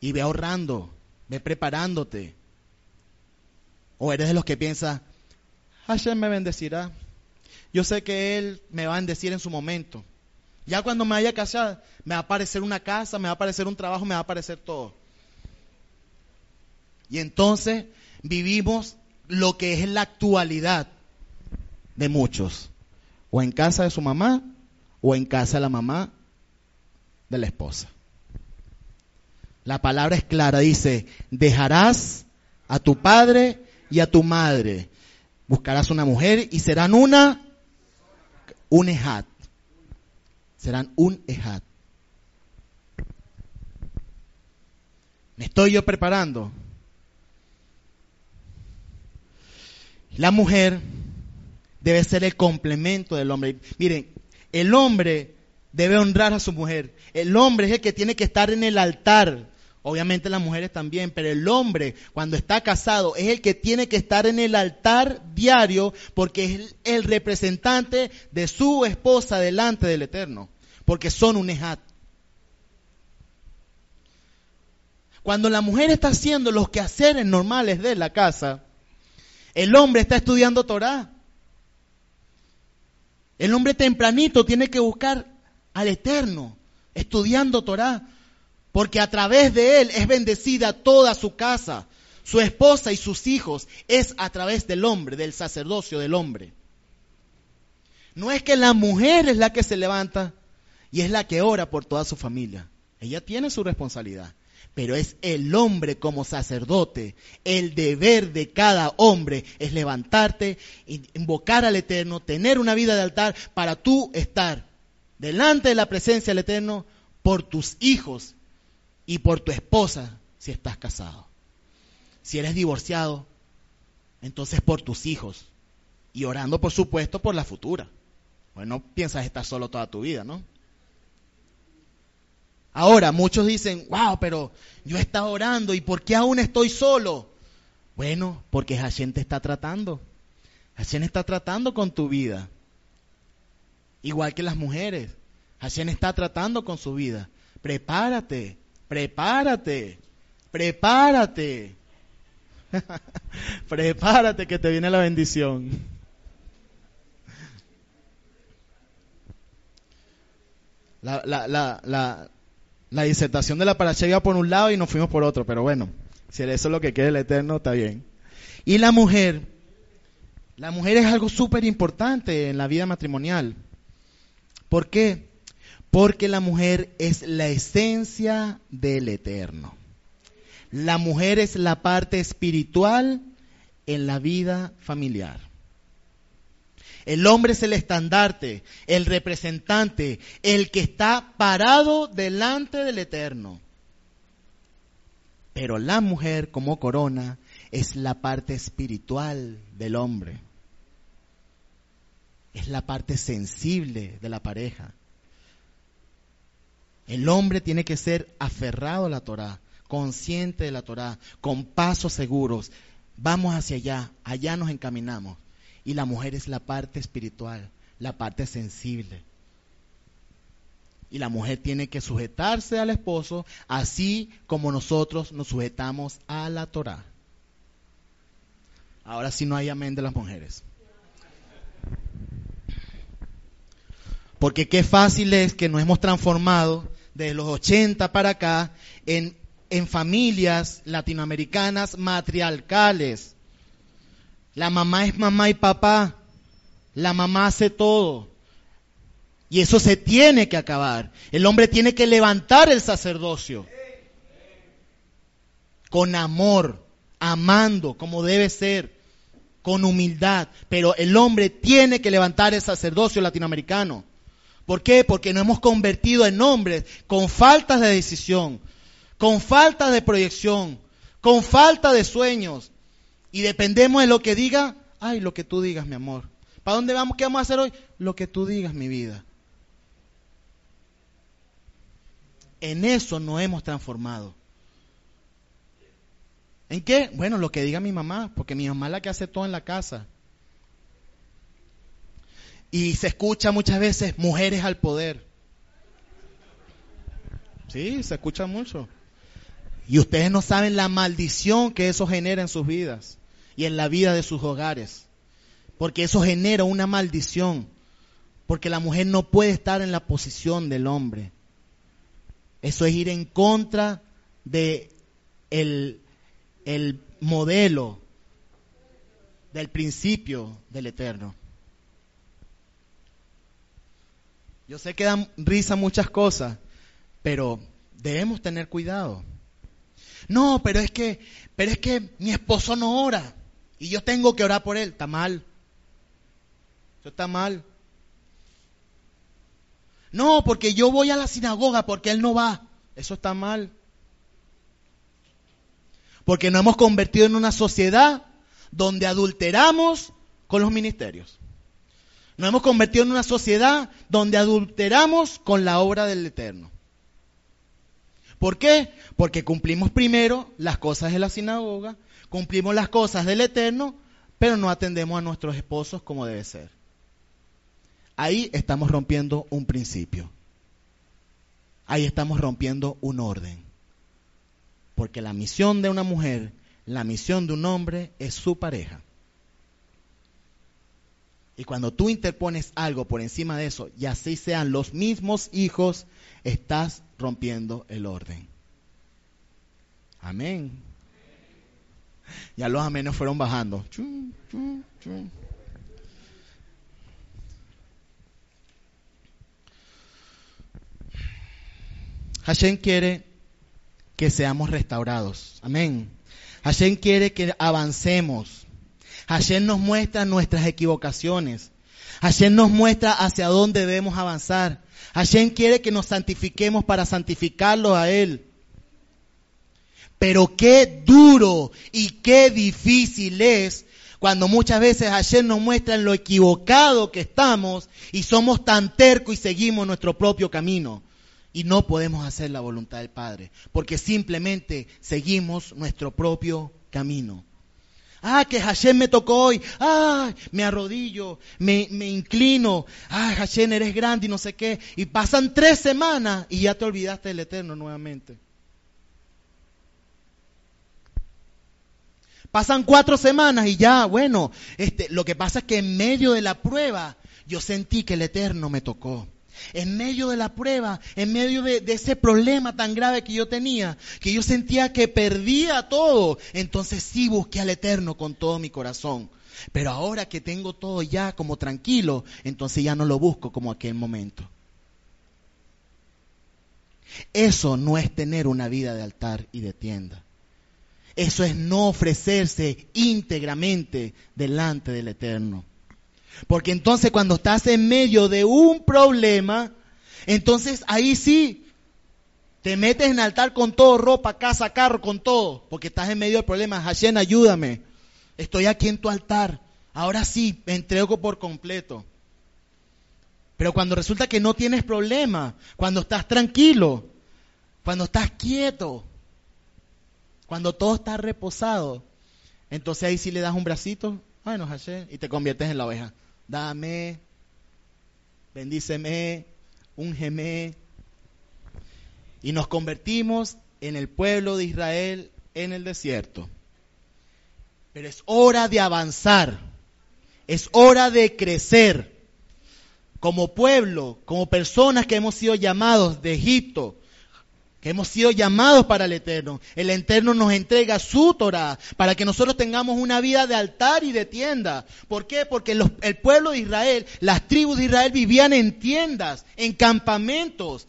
Y ve ahorrando, ve preparándote. O eres de los que piensa, Hashem me bendecirá. Yo sé que Él me va a bendecir en su momento. Ya cuando me vaya a casar, me va a aparecer una casa, me va a aparecer un trabajo, me va a aparecer todo. Y entonces vivimos lo que es la actualidad de muchos. O en casa de su mamá, o en casa de la mamá de la esposa. La palabra es clara, dice, dejarás a tu padre y a tu madre. Buscarás una mujer y serán una, un ejat. Serán un ejat. ¿Me estoy yo preparando? La mujer debe ser el complemento del hombre. Miren, el hombre debe honrar a su mujer. El hombre es el que tiene que estar en el altar. Obviamente las mujeres también, pero el hombre cuando está casado es el que tiene que estar en el altar diario porque es el representante de su esposa delante del Eterno, porque son un ejat. Cuando la mujer está haciendo los quehaceres normales de la casa, el hombre está estudiando Torah. El hombre tempranito tiene que buscar al Eterno, estudiando Torah, porque a través de él es bendecida toda su casa, su esposa y sus hijos, es a través del hombre, del sacerdocio del hombre. No es que la mujer es la que se levanta y es la que ora por toda su familia. Ella tiene su responsabilidad pero es el hombre como sacerdote. El deber de cada hombre es levantarte, invocar al Eterno, tener una vida de altar para tú estar delante de la presencia del Eterno por tus hijos y por tu esposa si estás casado. Si eres divorciado, entonces por tus hijos y orando por supuesto por la futura. Bueno, piensas estar solo toda tu vida, ¿no? Ahora, muchos dicen, wow, pero yo he estado orando y ¿por qué aún estoy solo? Bueno, porque Hashem te está tratando. Hashem está tratando con tu vida. Igual que las mujeres. Hashem está tratando con su vida. Prepárate, prepárate, prepárate. [laughs] prepárate que te viene la bendición. La, la, la, la, la disertación de la paracha iba por un lado y nos fuimos por otro, pero bueno, si eso es lo que quiere el Eterno, está bien. Y la mujer, la mujer es algo súper importante en la vida matrimonial. ¿Por qué? Porque la mujer es la esencia del Eterno. La mujer es la parte espiritual en la vida familiar. El hombre es el estandarte, el representante, el que está parado delante del Eterno. Pero la mujer como corona es la parte espiritual del hombre. Es la parte sensible de la pareja. El hombre tiene que ser aferrado a la Torah, consciente de la Torah, con pasos seguros. Vamos hacia allá, allá nos encaminamos. Y la mujer es la parte espiritual, la parte sensible. Y la mujer tiene que sujetarse al esposo, así como nosotros nos sujetamos a la Torah. Ahora sí no hay amén de las mujeres. Porque qué fácil es que nos hemos transformado desde los 80 para acá en, familias latinoamericanas matriarcales la mamá es mamá y papá. La mamá hace todo. Y eso se tiene que acabar. El hombre tiene que levantar el sacerdocio. Con amor, amando como debe ser, con humildad. Pero el hombre tiene que levantar el sacerdocio latinoamericano. ¿Por qué? Porque nos hemos convertido en hombres con faltas de decisión, con falta de proyección, con falta de sueños, y dependemos de lo que diga, ay, lo que tú digas, mi amor. ¿Para dónde vamos? ¿Qué vamos a hacer hoy? Lo que tú digas, mi vida. En eso nos hemos transformado. ¿En qué? Bueno, lo que diga mi mamá, porque mi mamá es la que hace todo en la casa. Y se escucha muchas veces mujeres al poder. Sí, se escucha mucho. Y ustedes no saben la maldición que eso genera en sus vidas y en la vida de sus hogares. Porque eso genera una maldición. Porque la mujer no puede estar en la posición del hombre. Eso es ir en contra de el, el modelo del principio del eterno. Yo sé que dan risa muchas cosas, pero debemos tener cuidado. No, pero es que, pero es que mi esposo no ora y yo tengo que orar por él. Está mal. Eso está mal. No, porque yo voy a la sinagoga porque él no va. Eso está mal. Porque nos hemos convertido en una sociedad donde adulteramos con los ministerios. Nos hemos convertido en una sociedad donde adulteramos con la obra del Eterno. ¿Por qué? Porque cumplimos primero las cosas de la sinagoga, cumplimos las cosas del Eterno, pero no atendemos a nuestros esposos como debe ser. Ahí estamos rompiendo un principio. Ahí estamos rompiendo un orden. Porque la misión de una mujer, la misión de un hombre es su pareja. Y cuando tú interpones algo por encima de eso, y así sean los mismos hijos, estás rompiendo el orden. Amén. Ya los amenos fueron bajando. Hashem quiere que seamos restaurados. Amén. Hashem quiere que avancemos. Hashem nos muestra nuestras equivocaciones. Hashem nos muestra hacia dónde debemos avanzar. Hashem quiere que nos santifiquemos para santificarlo a Él. Pero qué duro y qué difícil es cuando muchas veces Hashem nos muestra lo equivocado que estamos y somos tan tercos y seguimos nuestro propio camino. Y no podemos hacer la voluntad del Padre, porque simplemente seguimos nuestro propio camino. Ah, que Hashem me tocó hoy. Ah, me arrodillo, me, me inclino. Ah, Hashem, eres grande y no sé qué. Y pasan tres semanas y ya te olvidaste del Eterno nuevamente. Pasan cuatro semanas y ya, bueno, este, lo que pasa es que en medio de la prueba yo sentí que el Eterno me tocó. En medio de la prueba, en medio de, ese problema tan grave que yo tenía, que yo sentía que perdía todo, entonces sí busqué al Eterno con todo mi corazón. Pero ahora que tengo todo ya como tranquilo, entonces ya no lo busco como aquel momento. Eso no es tener una vida de altar y de tienda. Eso es no ofrecerse íntegramente delante del Eterno. Porque entonces cuando estás en medio de un problema, entonces ahí sí te metes en altar con todo, ropa, casa, carro, con todo, porque estás en medio del problema. Hashem, ayúdame. Estoy aquí en tu altar. Ahora sí, me entrego por completo. Pero cuando resulta que no tienes problema, cuando estás tranquilo, cuando estás quieto, cuando todo está reposado, entonces ahí sí le das un bracito, bueno, Hashem, y te conviertes en la oveja dame, bendíceme, úngeme. Y nos convertimos en el pueblo de Israel en el desierto. Pero es hora de avanzar, es hora de crecer como pueblo, como personas que hemos sido llamados de Egipto, hemos sido llamados para el Eterno. El Eterno nos entrega su Torah para que nosotros tengamos una vida de altar y de tienda. ¿Por qué? Porque el pueblo de Israel, las tribus de Israel vivían en tiendas, en campamentos.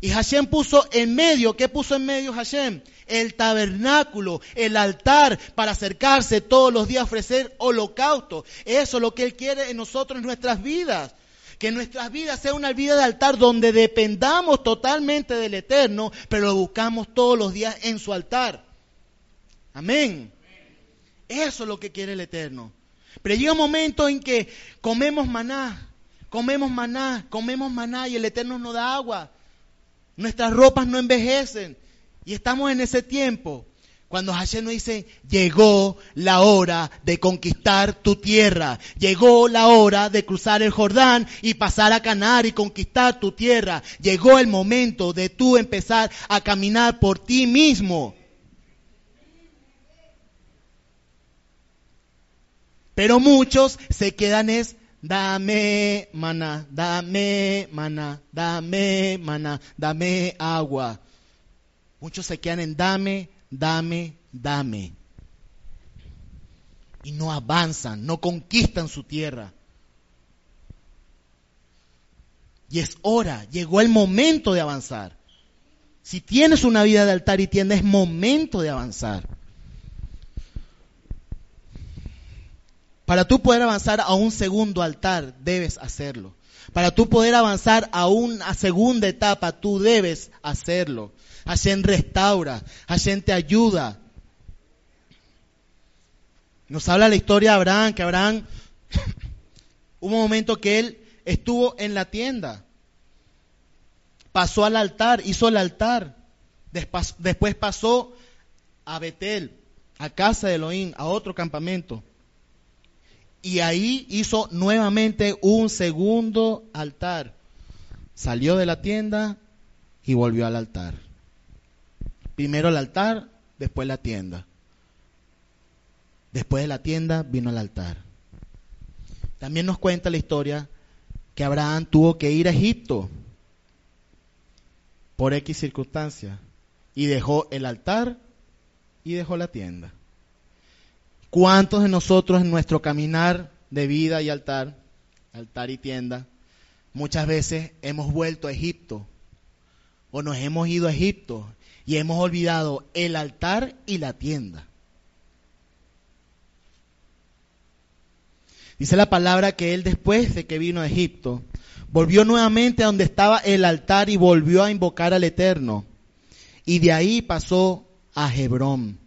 Y Hashem puso en medio, ¿qué puso en medio Hashem? El tabernáculo, el altar para acercarse todos los días a ofrecer holocausto. Eso es lo que Él quiere en nosotros, en nuestras vidas. Que nuestras vidas sea una vida de altar donde dependamos totalmente del Eterno, pero lo buscamos todos los días en su altar. Amén. Eso es lo que quiere el Eterno. Pero llega un momento en que comemos maná, comemos maná, comemos maná y el Eterno nos da agua. Nuestras ropas no envejecen. Y estamos en ese tiempo Cuando Hashem nos dice, llegó la hora de conquistar tu tierra, llegó la hora de cruzar el Jordán y pasar a Canar y conquistar tu tierra, llegó el momento de tú empezar a caminar por ti mismo. Pero muchos se quedan es, dame mana, dame mana, dame mana, dame agua. Muchos se quedan en dame, dame, dame. Y no avanzan, no conquistan su tierra. Y es hora, llegó el momento de avanzar. Si tienes una vida de altar y tienda, es momento de avanzar. Para tú poder avanzar a un segundo altar, debes hacerlo. Para tú poder avanzar a una segunda etapa, tú debes hacerlo. Hashem restaura, Hashem te ayuda. Nos habla la historia de Abraham, que Abraham, [coughs] hubo un momento que él estuvo en la tienda, pasó al altar, hizo el altar, después pasó a Betel, a casa de Elohim, a otro campamento. Y ahí hizo nuevamente un segundo altar. Salió de la tienda y volvió al altar. Primero el altar, después la tienda. Después de la tienda vino el altar. También nos cuenta la historia que Abraham tuvo que ir a Egipto por X circunstancia y dejó el altar y dejó la tienda. ¿Cuántos de nosotros en nuestro caminar de vida y altar, altar y tienda, muchas veces hemos vuelto a Egipto o nos hemos ido a Egipto y hemos olvidado el altar y la tienda. Dice la palabra que él después de que vino a Egipto, volvió nuevamente a donde estaba el altar y volvió a invocar al Eterno. Y de ahí pasó a Hebrón.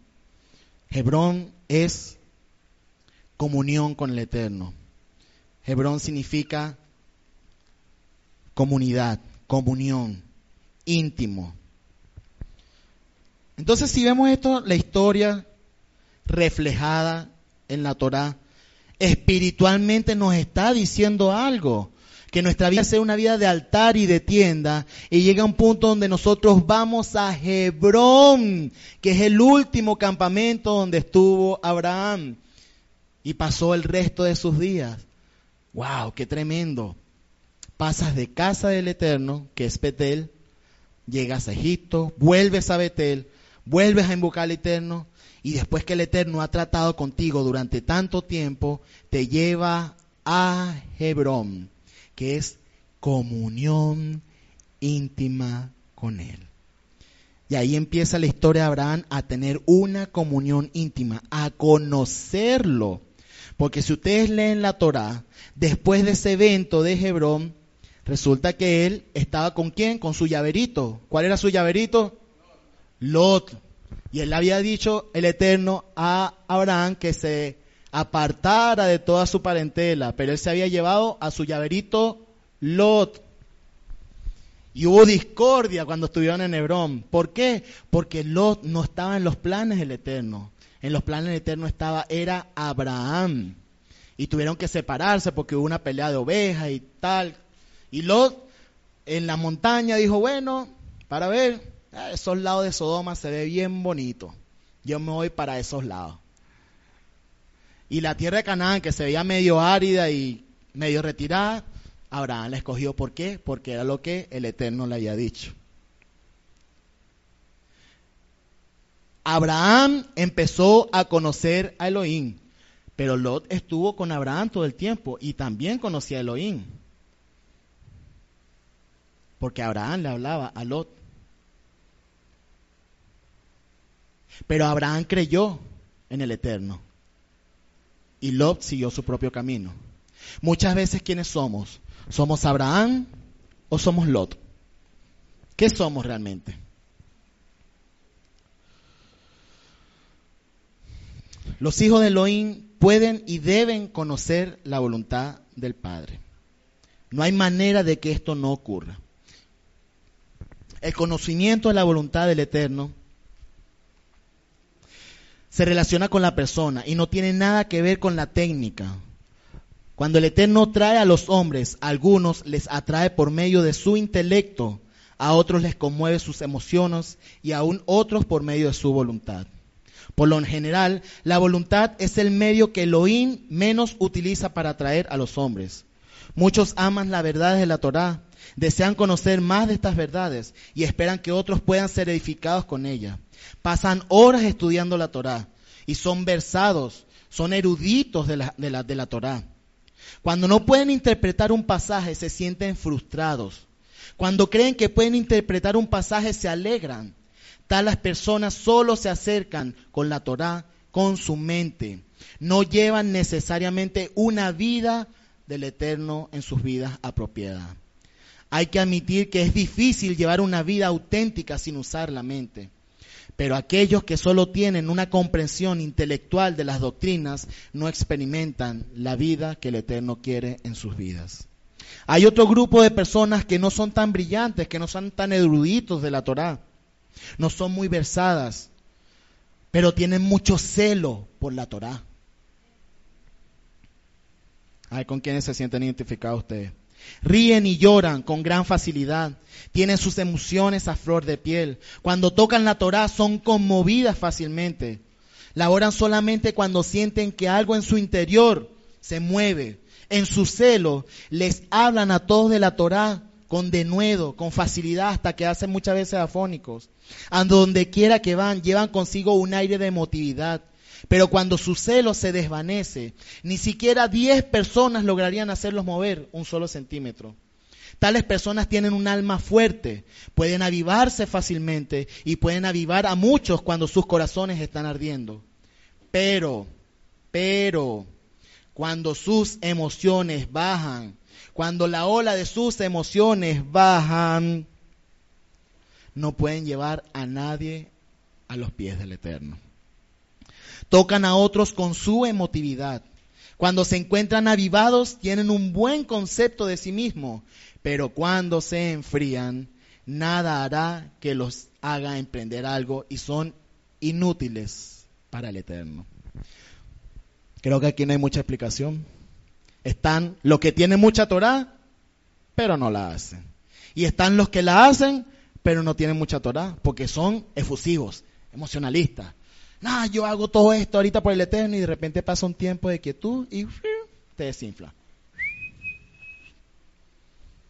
Hebrón es comunión con el Eterno. Hebrón significa comunidad, comunión, íntimo. Entonces, si vemos esto, la historia reflejada en la Torá, espiritualmente nos está diciendo algo. Que nuestra vida sea una vida de altar y de tienda. Y llega un punto donde nosotros vamos a Hebrón, que es el último campamento donde estuvo Abraham. Y pasó el resto de sus días. ¡Wow! ¡Qué tremendo! Pasas de casa del Eterno, que es Betel, llegas a Egipto, vuelves a Betel, vuelves a invocar al Eterno y después que el Eterno ha tratado contigo durante tanto tiempo, te lleva a Hebrón, que es comunión íntima con Él. Y ahí empieza la historia de Abraham a tener una comunión íntima, a conocerlo. Porque si ustedes leen la Torá, después de ese evento de Hebrón, resulta que él estaba con quién? Con su llaverito. ¿Cuál era su llaverito? Lot. Y él había dicho el Eterno a Abraham que se apartara de toda su parentela, pero él se había llevado a su llaverito Lot. Y hubo discordia cuando estuvieron en Hebrón. ¿Por qué? Porque Lot no estaba en los planes del Eterno. En los planes del Eterno estaba, era Abraham. Y tuvieron que separarse porque hubo una pelea de ovejas y tal. Y Lot en la montaña dijo, bueno, para ver, esos lados de Sodoma se ve bien bonito. Yo me voy para esos lados. Y la tierra de Canaán, que se veía medio árida y medio retirada, Abraham la escogió. ¿Por qué? Porque era lo que el Eterno le había dicho. Abraham empezó a conocer a Elohim, pero Lot estuvo con Abraham todo el tiempo y también conocía a Elohim. Porque Abraham le hablaba a Lot. Pero Abraham creyó en el Eterno y Lot siguió su propio camino. Muchas veces, ¿quiénes somos? ¿Somos Abraham o somos Lot? ¿Qué somos realmente? Los hijos de Elohim pueden y deben conocer la voluntad del Padre. No hay manera de que esto no ocurra. El conocimiento de la voluntad del Eterno se relaciona con la persona y no tiene nada que ver con la técnica. Cuando el Eterno trae a los hombres, a algunos les atrae por medio de su intelecto, a otros les conmueve sus emociones y aún otros por medio de su voluntad. Por lo general, la voluntad es el medio que Elohim menos utiliza para atraer a los hombres. Muchos aman las verdades de la Torá, desean conocer más de estas verdades y esperan que otros puedan ser edificados con ella. Pasan horas estudiando la Torá y son versados, son eruditos de la, de la, de la Torá. Cuando no pueden interpretar un pasaje se sienten frustrados. Cuando creen que pueden interpretar un pasaje se alegran. Tales personas solo se acercan con la Torá, con su mente. No llevan necesariamente una vida del Eterno en sus vidas apropiadas. Hay que admitir que es difícil llevar una vida auténtica sin usar la mente. Pero aquellos que solo tienen una comprensión intelectual de las doctrinas no experimentan la vida que el Eterno quiere en sus vidas. Hay otro grupo de personas que no son tan brillantes, que no son tan eruditos de la Torá, no son muy versadas, pero tienen mucho celo por la Torá. Ay, ¿con quiénes se sienten identificados ustedes? Ríen y lloran con gran facilidad. Tienen sus emociones a flor de piel. Cuando tocan la Torá son conmovidas fácilmente. La oran solamente cuando sienten que algo en su interior se mueve. En su celo les hablan a todos de la Torá con denuedo, con facilidad, hasta que hacen muchas veces afónicos. A donde quiera que van, llevan consigo un aire de emotividad. Pero cuando su celo se desvanece, ni siquiera diez personas lograrían hacerlos mover un solo centímetro. Tales personas tienen un alma fuerte, pueden avivarse fácilmente y pueden avivar a muchos cuando sus corazones están ardiendo. Pero, pero, cuando sus emociones bajan, cuando la ola de sus emociones bajan, no pueden llevar a nadie a los pies del Eterno. Tocan a otros con su emotividad. Cuando se encuentran avivados, tienen un buen concepto de sí mismos, pero cuando se enfrían, nada hará que los haga emprender algo y son inútiles para el Eterno. Creo que aquí no hay mucha explicación. Están los que tienen mucha Torah, pero no la hacen. Y están los que la hacen, pero no tienen mucha Torah, porque son efusivos, emocionalistas, no, yo hago todo esto ahorita por el Eterno y de repente pasa un tiempo de quietud y te desinfla.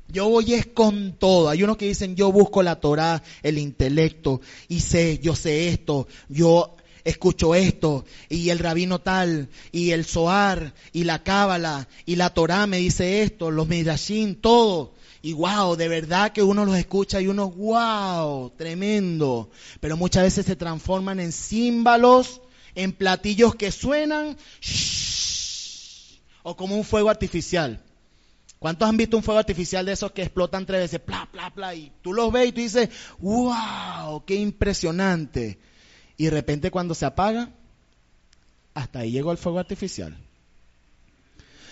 Yo voy es con todo. Hay unos que dicen, yo busco la Torah, el intelecto, y sé, yo sé esto, yo escucho esto, y el rabino tal, y el Zohar, y la Cábala, y la Torah me dice esto, los Midrashim, todo. Y wow, de verdad que uno los escucha y uno, wow, tremendo. Pero muchas veces se transforman en címbalos, en platillos que suenan, o como un fuego artificial. ¿Cuántos han visto un fuego artificial de esos que explotan tres veces? Pla, pla, pla. Y tú los ves y tú dices, wow, qué impresionante. Y de repente cuando se apaga, hasta ahí llegó el fuego artificial.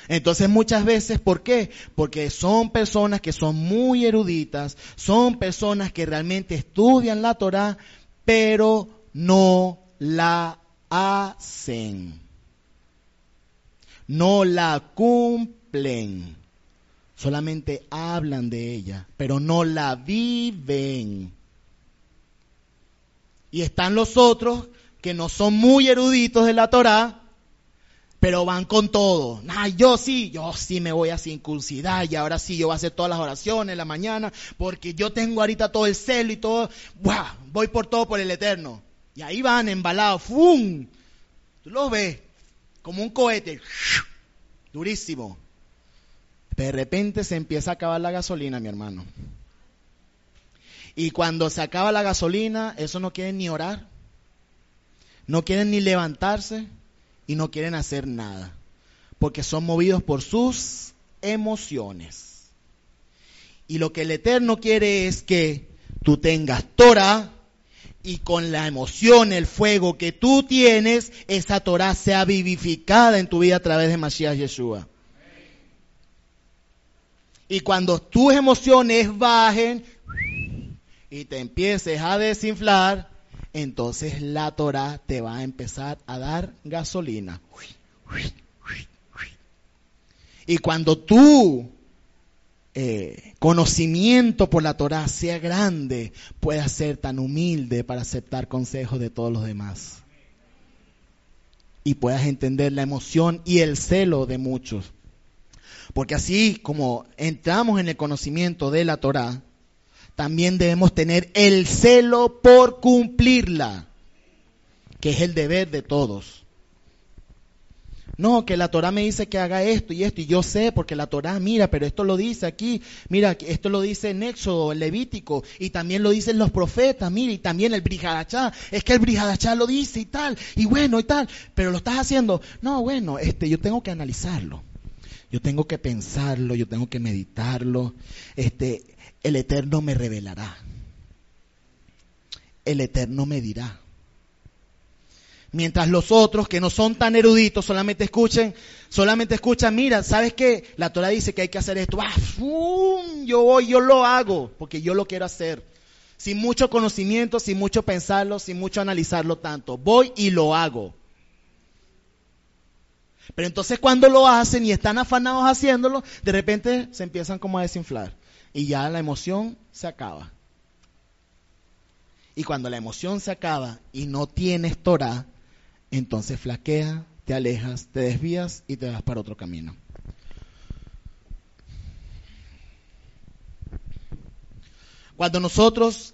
Entonces muchas veces, ¿por qué? Porque son personas que son muy eruditas, son personas que realmente estudian la Torah, pero no la hacen. No la cumplen. Solamente hablan de ella, pero no la viven. Y están los otros que no son muy eruditos de la Torah, pero van con todo. Nah, yo sí, yo sí me voy a circuncidar y ahora sí yo voy a hacer todas las oraciones en la mañana porque yo tengo ahorita todo el celo y todo. ¡Buah! Voy por todo por el eterno. Y ahí van embalados. ¡Fum! Tú los ves como un cohete. [sniffs] Durísimo. De repente se empieza a acabar la gasolina, mi hermano. Y cuando se acaba la gasolina, eso no quieren ni orar. No quieren ni levantarse y no quieren hacer nada, porque son movidos por sus emociones. Y lo que el Eterno quiere es que tú tengas Torah y con la emoción, el fuego que tú tienes, esa Torah sea vivificada en tu vida a través de Mashiach Yeshua. Y cuando tus emociones bajen y te empieces a desinflar, entonces la Torah te va a empezar a dar gasolina. Y cuando tu eh, conocimiento por la Torah sea grande, puedas ser tan humilde para aceptar consejos de todos los demás. Y puedas entender la emoción y el celo de muchos. Porque así como entramos en el conocimiento de la Torah, también debemos tener el celo por cumplirla, que es el deber de todos. No, que la Torah me dice que haga esto y esto, y yo sé, porque la Torah, mira, pero esto lo dice aquí, mira, esto lo dice en Éxodo, en Levítico, y también lo dicen los profetas, mira, y también el Brihadachá, es que el Brihadachá lo dice y tal, y bueno, y tal, pero lo estás haciendo. No, bueno, este, yo tengo que analizarlo, yo tengo que pensarlo, yo tengo que meditarlo, este, el Eterno me revelará. El Eterno me dirá. Mientras los otros que no son tan eruditos solamente escuchen, solamente escuchan, mira, ¿sabes qué? La Torah dice que hay que hacer esto. Ah, yo voy, yo lo hago, porque yo lo quiero hacer. Sin mucho conocimiento, sin mucho pensarlo, sin mucho analizarlo tanto. Voy y lo hago. Pero entonces cuando lo hacen y están afanados haciéndolo, de repente se empiezan como a desinflar y ya la emoción se acaba. Y cuando la emoción se acaba y no tienes Torah, entonces flaquea, te alejas, te desvías y te vas para otro camino. Cuando nosotros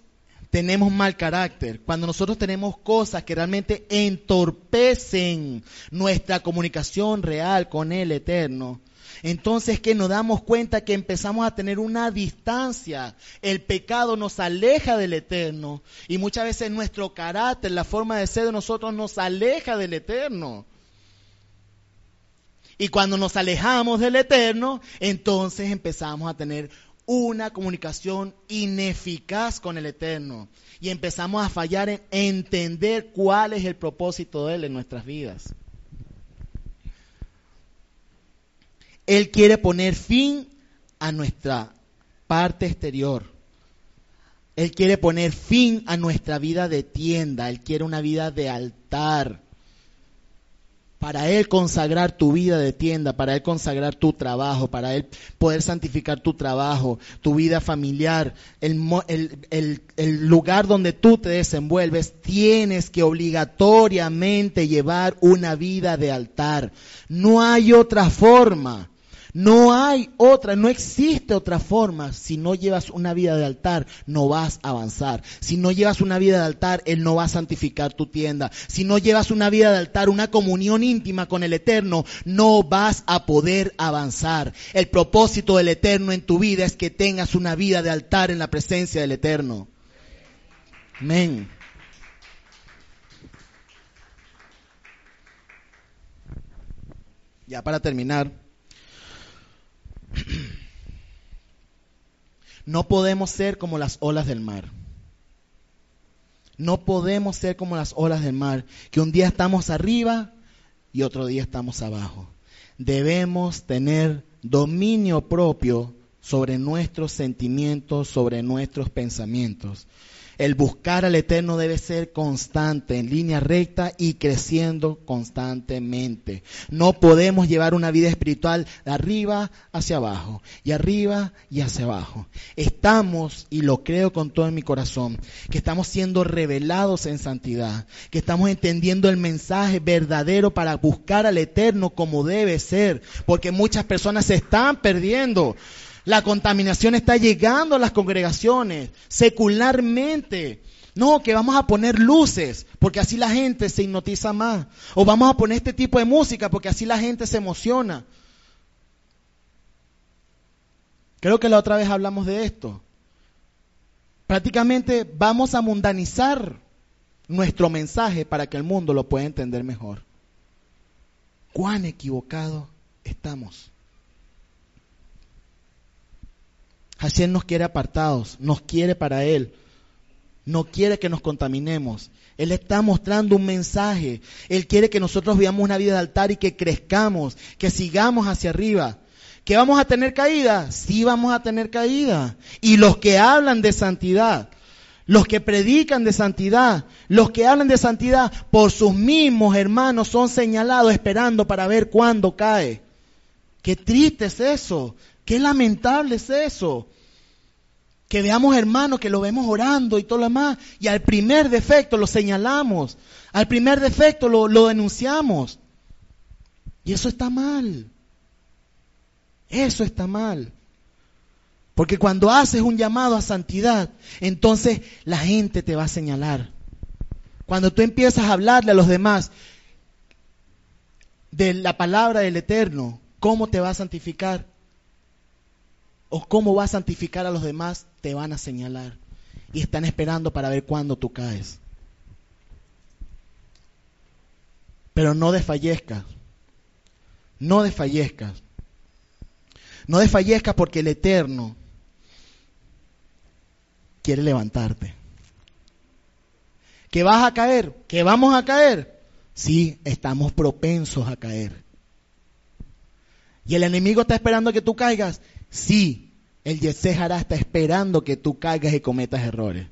tenemos mal carácter, cuando nosotros tenemos cosas que realmente entorpecen nuestra comunicación real con el Eterno, entonces que nos damos cuenta que empezamos a tener una distancia. El pecado nos aleja del eterno y muchas veces nuestro carácter, la forma de ser de nosotros nos aleja del eterno. Y cuando nos alejamos del eterno, entonces empezamos a tener una comunicación ineficaz con el Eterno y empezamos a fallar en entender cuál es el propósito de Él en nuestras vidas. Él quiere poner fin a nuestra parte exterior. Él quiere poner fin a nuestra vida de tienda. Él quiere una vida de altar para Él consagrar tu vida de tienda, para Él consagrar tu trabajo, para Él poder santificar tu trabajo, tu vida familiar, el, el, lugar donde tú te desenvuelves, tienes que obligatoriamente llevar una vida de altar. No hay otra forma. No hay otra, no existe otra forma. Si no llevas una vida de altar, no vas a avanzar. Si no llevas una vida de altar, Él no va a santificar tu tienda. Si no llevas una vida de altar, una comunión íntima con el Eterno, no vas a poder avanzar. El propósito del Eterno en tu vida es que tengas una vida de altar en la presencia del Eterno. Amén. Ya para terminar. No podemos ser como las olas del mar. No podemos ser como las olas del mar, que un día estamos arriba y otro día estamos abajo. Debemos tener dominio propio sobre nuestros sentimientos, sobre nuestros pensamientos. El buscar al Eterno debe ser constante, en línea recta y creciendo constantemente. No podemos llevar una vida espiritual de arriba hacia abajo y arriba y hacia abajo. Estamos, y lo creo con todo mi corazón, que estamos siendo revelados en santidad, que estamos entendiendo el mensaje verdadero para buscar al Eterno como debe ser, porque muchas personas se están perdiendo. La contaminación está llegando a las congregaciones secularmente. No, que vamos a poner luces, porque así la gente se hipnotiza más. O vamos a poner este tipo de música, porque así la gente se emociona. Creo que la otra vez hablamos de esto. Prácticamente vamos a mundanizar nuestro mensaje para que el mundo lo pueda entender mejor. ¿Cuán equivocados estamos? Hashem nos quiere apartados, nos quiere para Él. No quiere que nos contaminemos. Él está mostrando un mensaje. Él quiere que nosotros vivamos una vida de altar y que crezcamos, que sigamos hacia arriba. ¿Que vamos a tener caída? Sí vamos a tener caída. Y los que hablan de santidad, Los que predican de santidad, los que hablan de santidad, por sus mismos hermanos son señalados esperando para ver cuándo cae. Qué triste es eso, qué lamentable es eso. Que veamos hermanos que lo vemos orando y todo lo demás, y al primer defecto lo señalamos, al primer defecto lo, lo denunciamos. Y eso está mal. Eso está mal. Porque cuando haces un llamado a santidad, entonces la gente te va a señalar. Cuando tú empiezas a hablarle a los demás de la palabra del Eterno, cómo te va a santificar o cómo va a santificar a los demás, te van a señalar. Y están esperando para ver cuándo tú caes. Pero no desfallezcas. No desfallezcas. No desfallezcas porque el Eterno quiere levantarte. ¿Que vas a caer? ¿Que vamos a caer? Sí, estamos propensos a caer. ¿Y el enemigo está esperando que tú caigas? Sí, el Yesejara está esperando que tú caigas y cometas errores.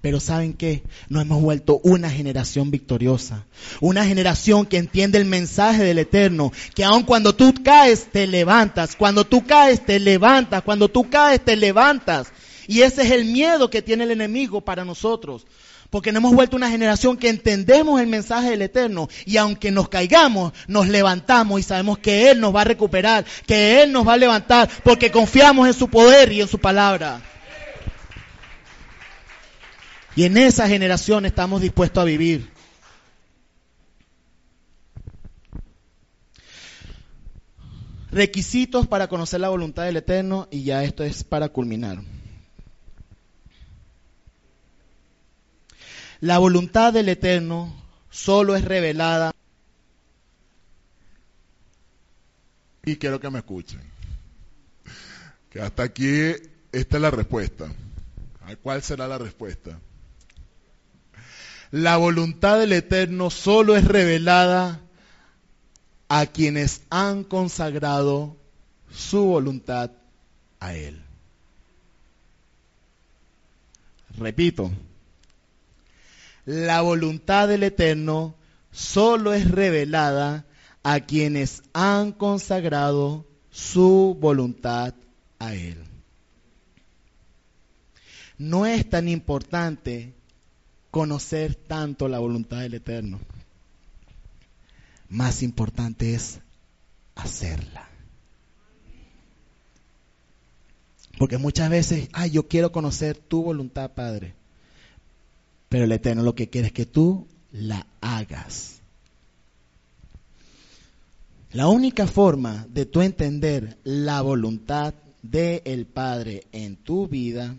Pero ¿saben qué? Nos hemos vuelto una generación victoriosa. Una generación que entiende el mensaje del Eterno. Que aun cuando tú caes, te levantas. Cuando tú caes, te levantas. Cuando tú caes, te levantas. Y ese es el miedo que tiene el enemigo para nosotros. Porque nos hemos vuelto una generación que entendemos el mensaje del Eterno y aunque nos caigamos, nos levantamos y sabemos que Él nos va a recuperar, que Él nos va a levantar, porque confiamos en su poder y en su palabra. Y en esa generación estamos dispuestos a vivir. Requisitos para conocer la voluntad del Eterno y ya esto es para culminar. La voluntad del Eterno solo es revelada. Y quiero que me escuchen. Que hasta aquí esta es la respuesta. ¿Cuál será la respuesta? La voluntad del Eterno solo es revelada a quienes han consagrado su voluntad a Él. Repito, la voluntad del Eterno solo es revelada a quienes han consagrado su voluntad a Él. No es tan importante conocer tanto la voluntad del Eterno. Más importante es hacerla. Porque muchas veces, ay, yo quiero conocer tu voluntad, Padre. Pero el Eterno lo que quiere es que tú la hagas. La única forma de tú entender la voluntad del Padre en tu vida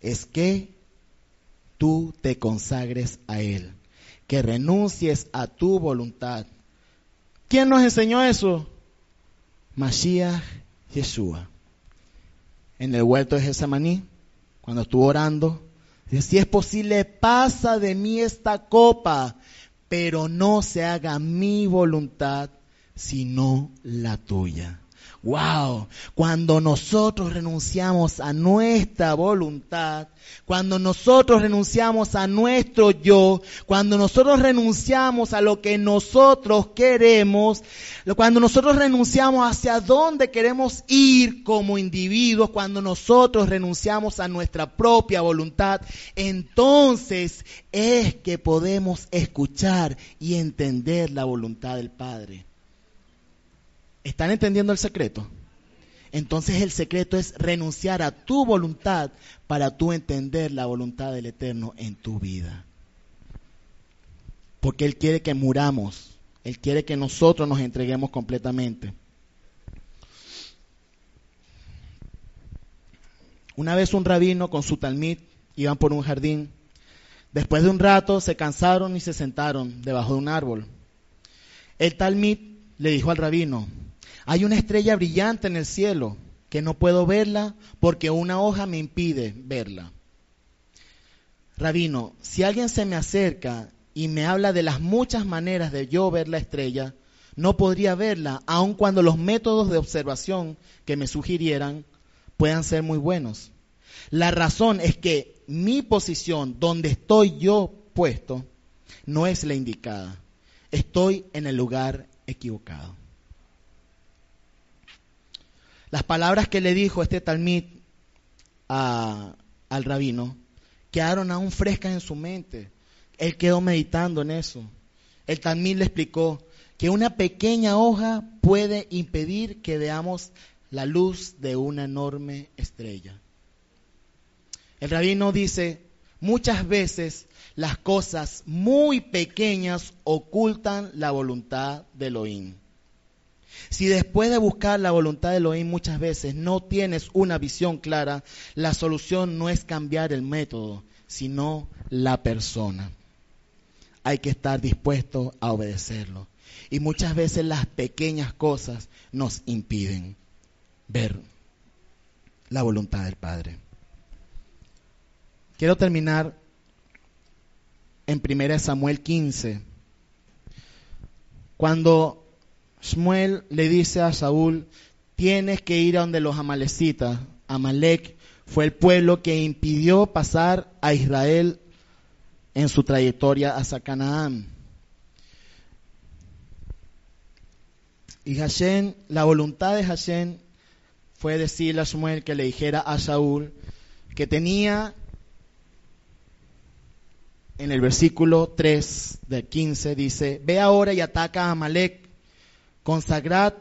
es que tú te consagres a Él, que renuncies a tu voluntad. ¿Quién nos enseñó eso? Mashiach Yeshua. En el huerto de Gesamaní, cuando estuvo orando, si es posible, pasa de mí esta copa, pero no se haga mi voluntad, sino la tuya. Wow, cuando nosotros renunciamos a nuestra voluntad, cuando nosotros renunciamos a nuestro yo, cuando nosotros renunciamos a lo que nosotros queremos, cuando nosotros renunciamos hacia dónde queremos ir como individuos, cuando nosotros renunciamos a nuestra propia voluntad, entonces es que podemos escuchar y entender la voluntad del Padre. ¿Están entendiendo el secreto? Entonces el secreto es renunciar a tu voluntad para tú entender la voluntad del Eterno en tu vida. Porque Él quiere que muramos. Él quiere que nosotros nos entreguemos completamente. Una vez un rabino con su talmid iban por un jardín. Después de un rato se cansaron y se sentaron debajo de un árbol. El talmid le dijo al rabino, hay una estrella brillante en el cielo que no puedo verla porque una hoja me impide verla. Rabino, si alguien se me acerca y me habla de las muchas maneras de yo ver la estrella, no podría verla, aun cuando los métodos de observación que me sugirieran puedan ser muy buenos. La razón es que mi posición, donde estoy yo puesto, no es la indicada. Estoy en el lugar equivocado. Las palabras que le dijo este Talmud al rabino quedaron aún frescas en su mente. Él quedó meditando en eso. El Talmud le explicó que una pequeña hoja puede impedir que veamos la luz de una enorme estrella. El rabino dice, muchas veces las cosas muy pequeñas ocultan la voluntad de Elohim. Si después de buscar la voluntad de Elohim muchas veces no tienes una visión clara, la solución no es cambiar el método, sino la persona. Hay que estar dispuesto a obedecerlo. Y muchas veces las pequeñas cosas nos impiden ver la voluntad del Padre. Quiero terminar en 1 Samuel 15, cuando Shmuel le dice a Saúl, tienes que ir a donde los amalecitas. Amalek fue el pueblo que impidió pasar a Israel en su trayectoria hacia Canaán. Y Hashem, la voluntad de Hashem fue decirle a Shmuel que le dijera a Saúl que tenía en el versículo 3 del 15 dice, ve ahora y ataca a Amalek Consagrad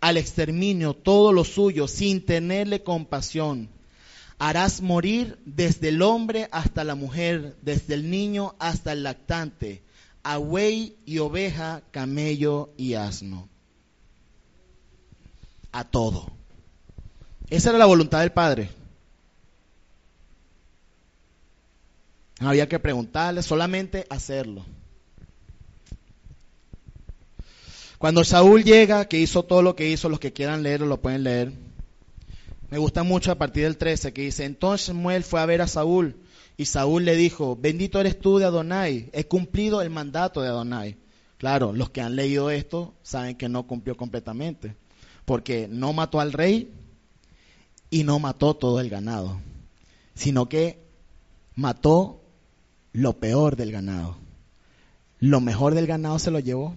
al exterminio todo lo suyo sin tenerle compasión. Harás morir desde el hombre hasta la mujer, desde el niño hasta el lactante, a buey y oveja, camello y asno. A todo. Esa era la voluntad del Padre. Había que preguntarle, solamente hacerlo. Cuando Saúl llega, que hizo todo lo que hizo, los que quieran leerlo lo pueden leer. Me gusta mucho a partir del 13 que dice, entonces Samuel fue a ver a Saúl y Saúl le dijo, bendito eres tú de Adonai, he cumplido el mandato de Adonai. Claro, los que han leído esto saben que no cumplió completamente, porque no mató al rey y no mató todo el ganado, sino que mató lo peor del ganado. Lo mejor del ganado se lo llevó.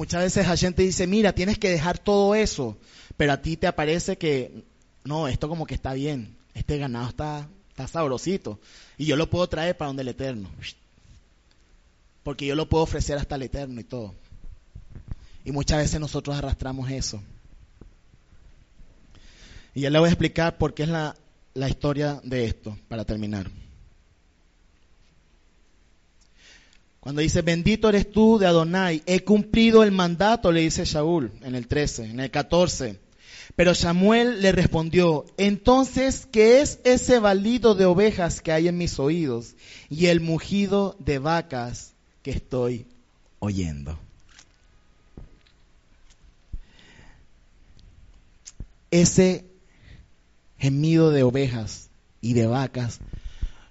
Muchas veces la gente dice, mira, tienes que dejar todo eso, pero a ti te aparece que, no, esto como que está bien, este ganado está, está sabrosito, y yo lo puedo traer para donde el Eterno, porque yo lo puedo ofrecer hasta el Eterno y todo. Y muchas veces nosotros arrastramos eso. Y ya le voy a explicar por qué es la, la historia de esto, para terminar. Cuando dice, bendito eres tú de Adonai, he cumplido el mandato, le dice Saúl en el 13, en el 14. Pero Samuel le respondió, entonces, ¿qué es ese balido de ovejas que hay en mis oídos y el mugido de vacas que estoy oyendo? Ese gemido de ovejas y de vacas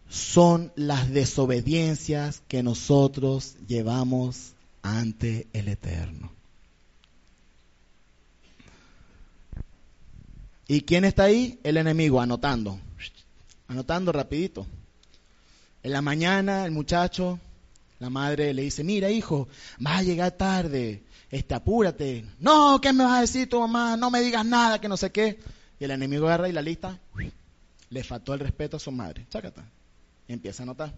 son las desobediencias que nosotros llevamos ante el Eterno. ¿Y quién está ahí? El enemigo, anotando. Anotando rapidito. En la mañana el muchacho, la madre le dice, mira hijo, vas a llegar tarde, este, apúrate. No, ¿qué me vas a decir tu mamá? No me digas nada, que no sé qué. Y el enemigo agarra y la lista, le faltó el respeto a su madre. Chácata empieza a notar.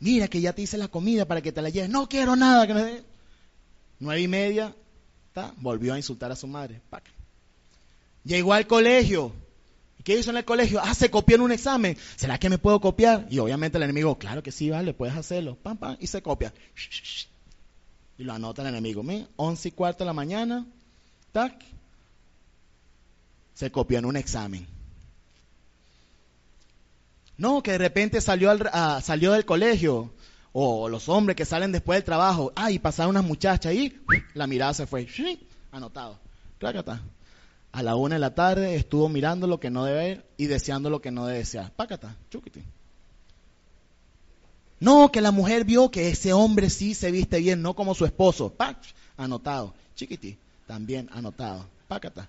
Mira que ya te hice la comida para que te la lleves. No quiero nada. Que me... Nueve y media, volvió a insultar a su madre. Llegó al colegio. ¿Qué hizo en el colegio? Ah, se copió en un examen. ¿Será que me puedo copiar? Y obviamente el enemigo, claro que sí, vale, puedes hacerlo. Pam, pam, y se copia. Y lo anota el enemigo. Mira, once y cuarto de la mañana, tac, se copió en un examen. No, que de repente salió, al, ah, salió del colegio, o los hombres que salen después del trabajo, ah, y pasaron unas muchachas y [sniffs] la mirada se fue, [sniffs] anotado. Pácata. A la una de la tarde estuvo mirando lo que no debe y deseando lo que no debe desear. Pácata, chúquiti. No, que la mujer vio que ese hombre sí se viste bien, no como su esposo. Anotado. Chiquiti, también anotado. Pácata.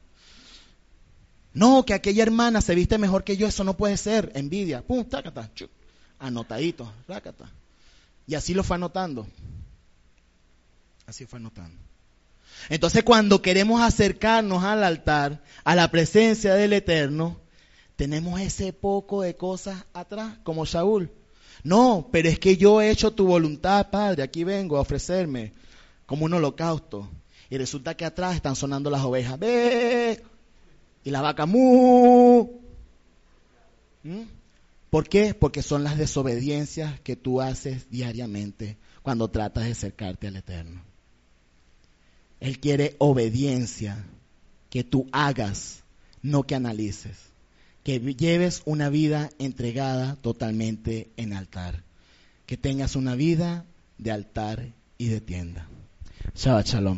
No, que aquella hermana se viste mejor que yo, eso no puede ser. Envidia. Pum, tácata. Anotadito, rácata. Y así lo fue anotando. Así fue anotando. Entonces cuando queremos acercarnos al altar, a la presencia del Eterno, tenemos ese poco de cosas atrás, como Saúl. No, pero es que yo he hecho tu voluntad, Padre, aquí vengo a ofrecerme como un holocausto. Y resulta que atrás están sonando las ovejas, ve, y la vaca, mu. ¿Mm? ¿Por qué? Porque son las desobediencias que tú haces diariamente cuando tratas de acercarte al Eterno. Él quiere obediencia, que tú hagas, no que analices. Que lleves una vida entregada totalmente en altar. Que tengas una vida de altar y de tienda. Shabbat Shalom.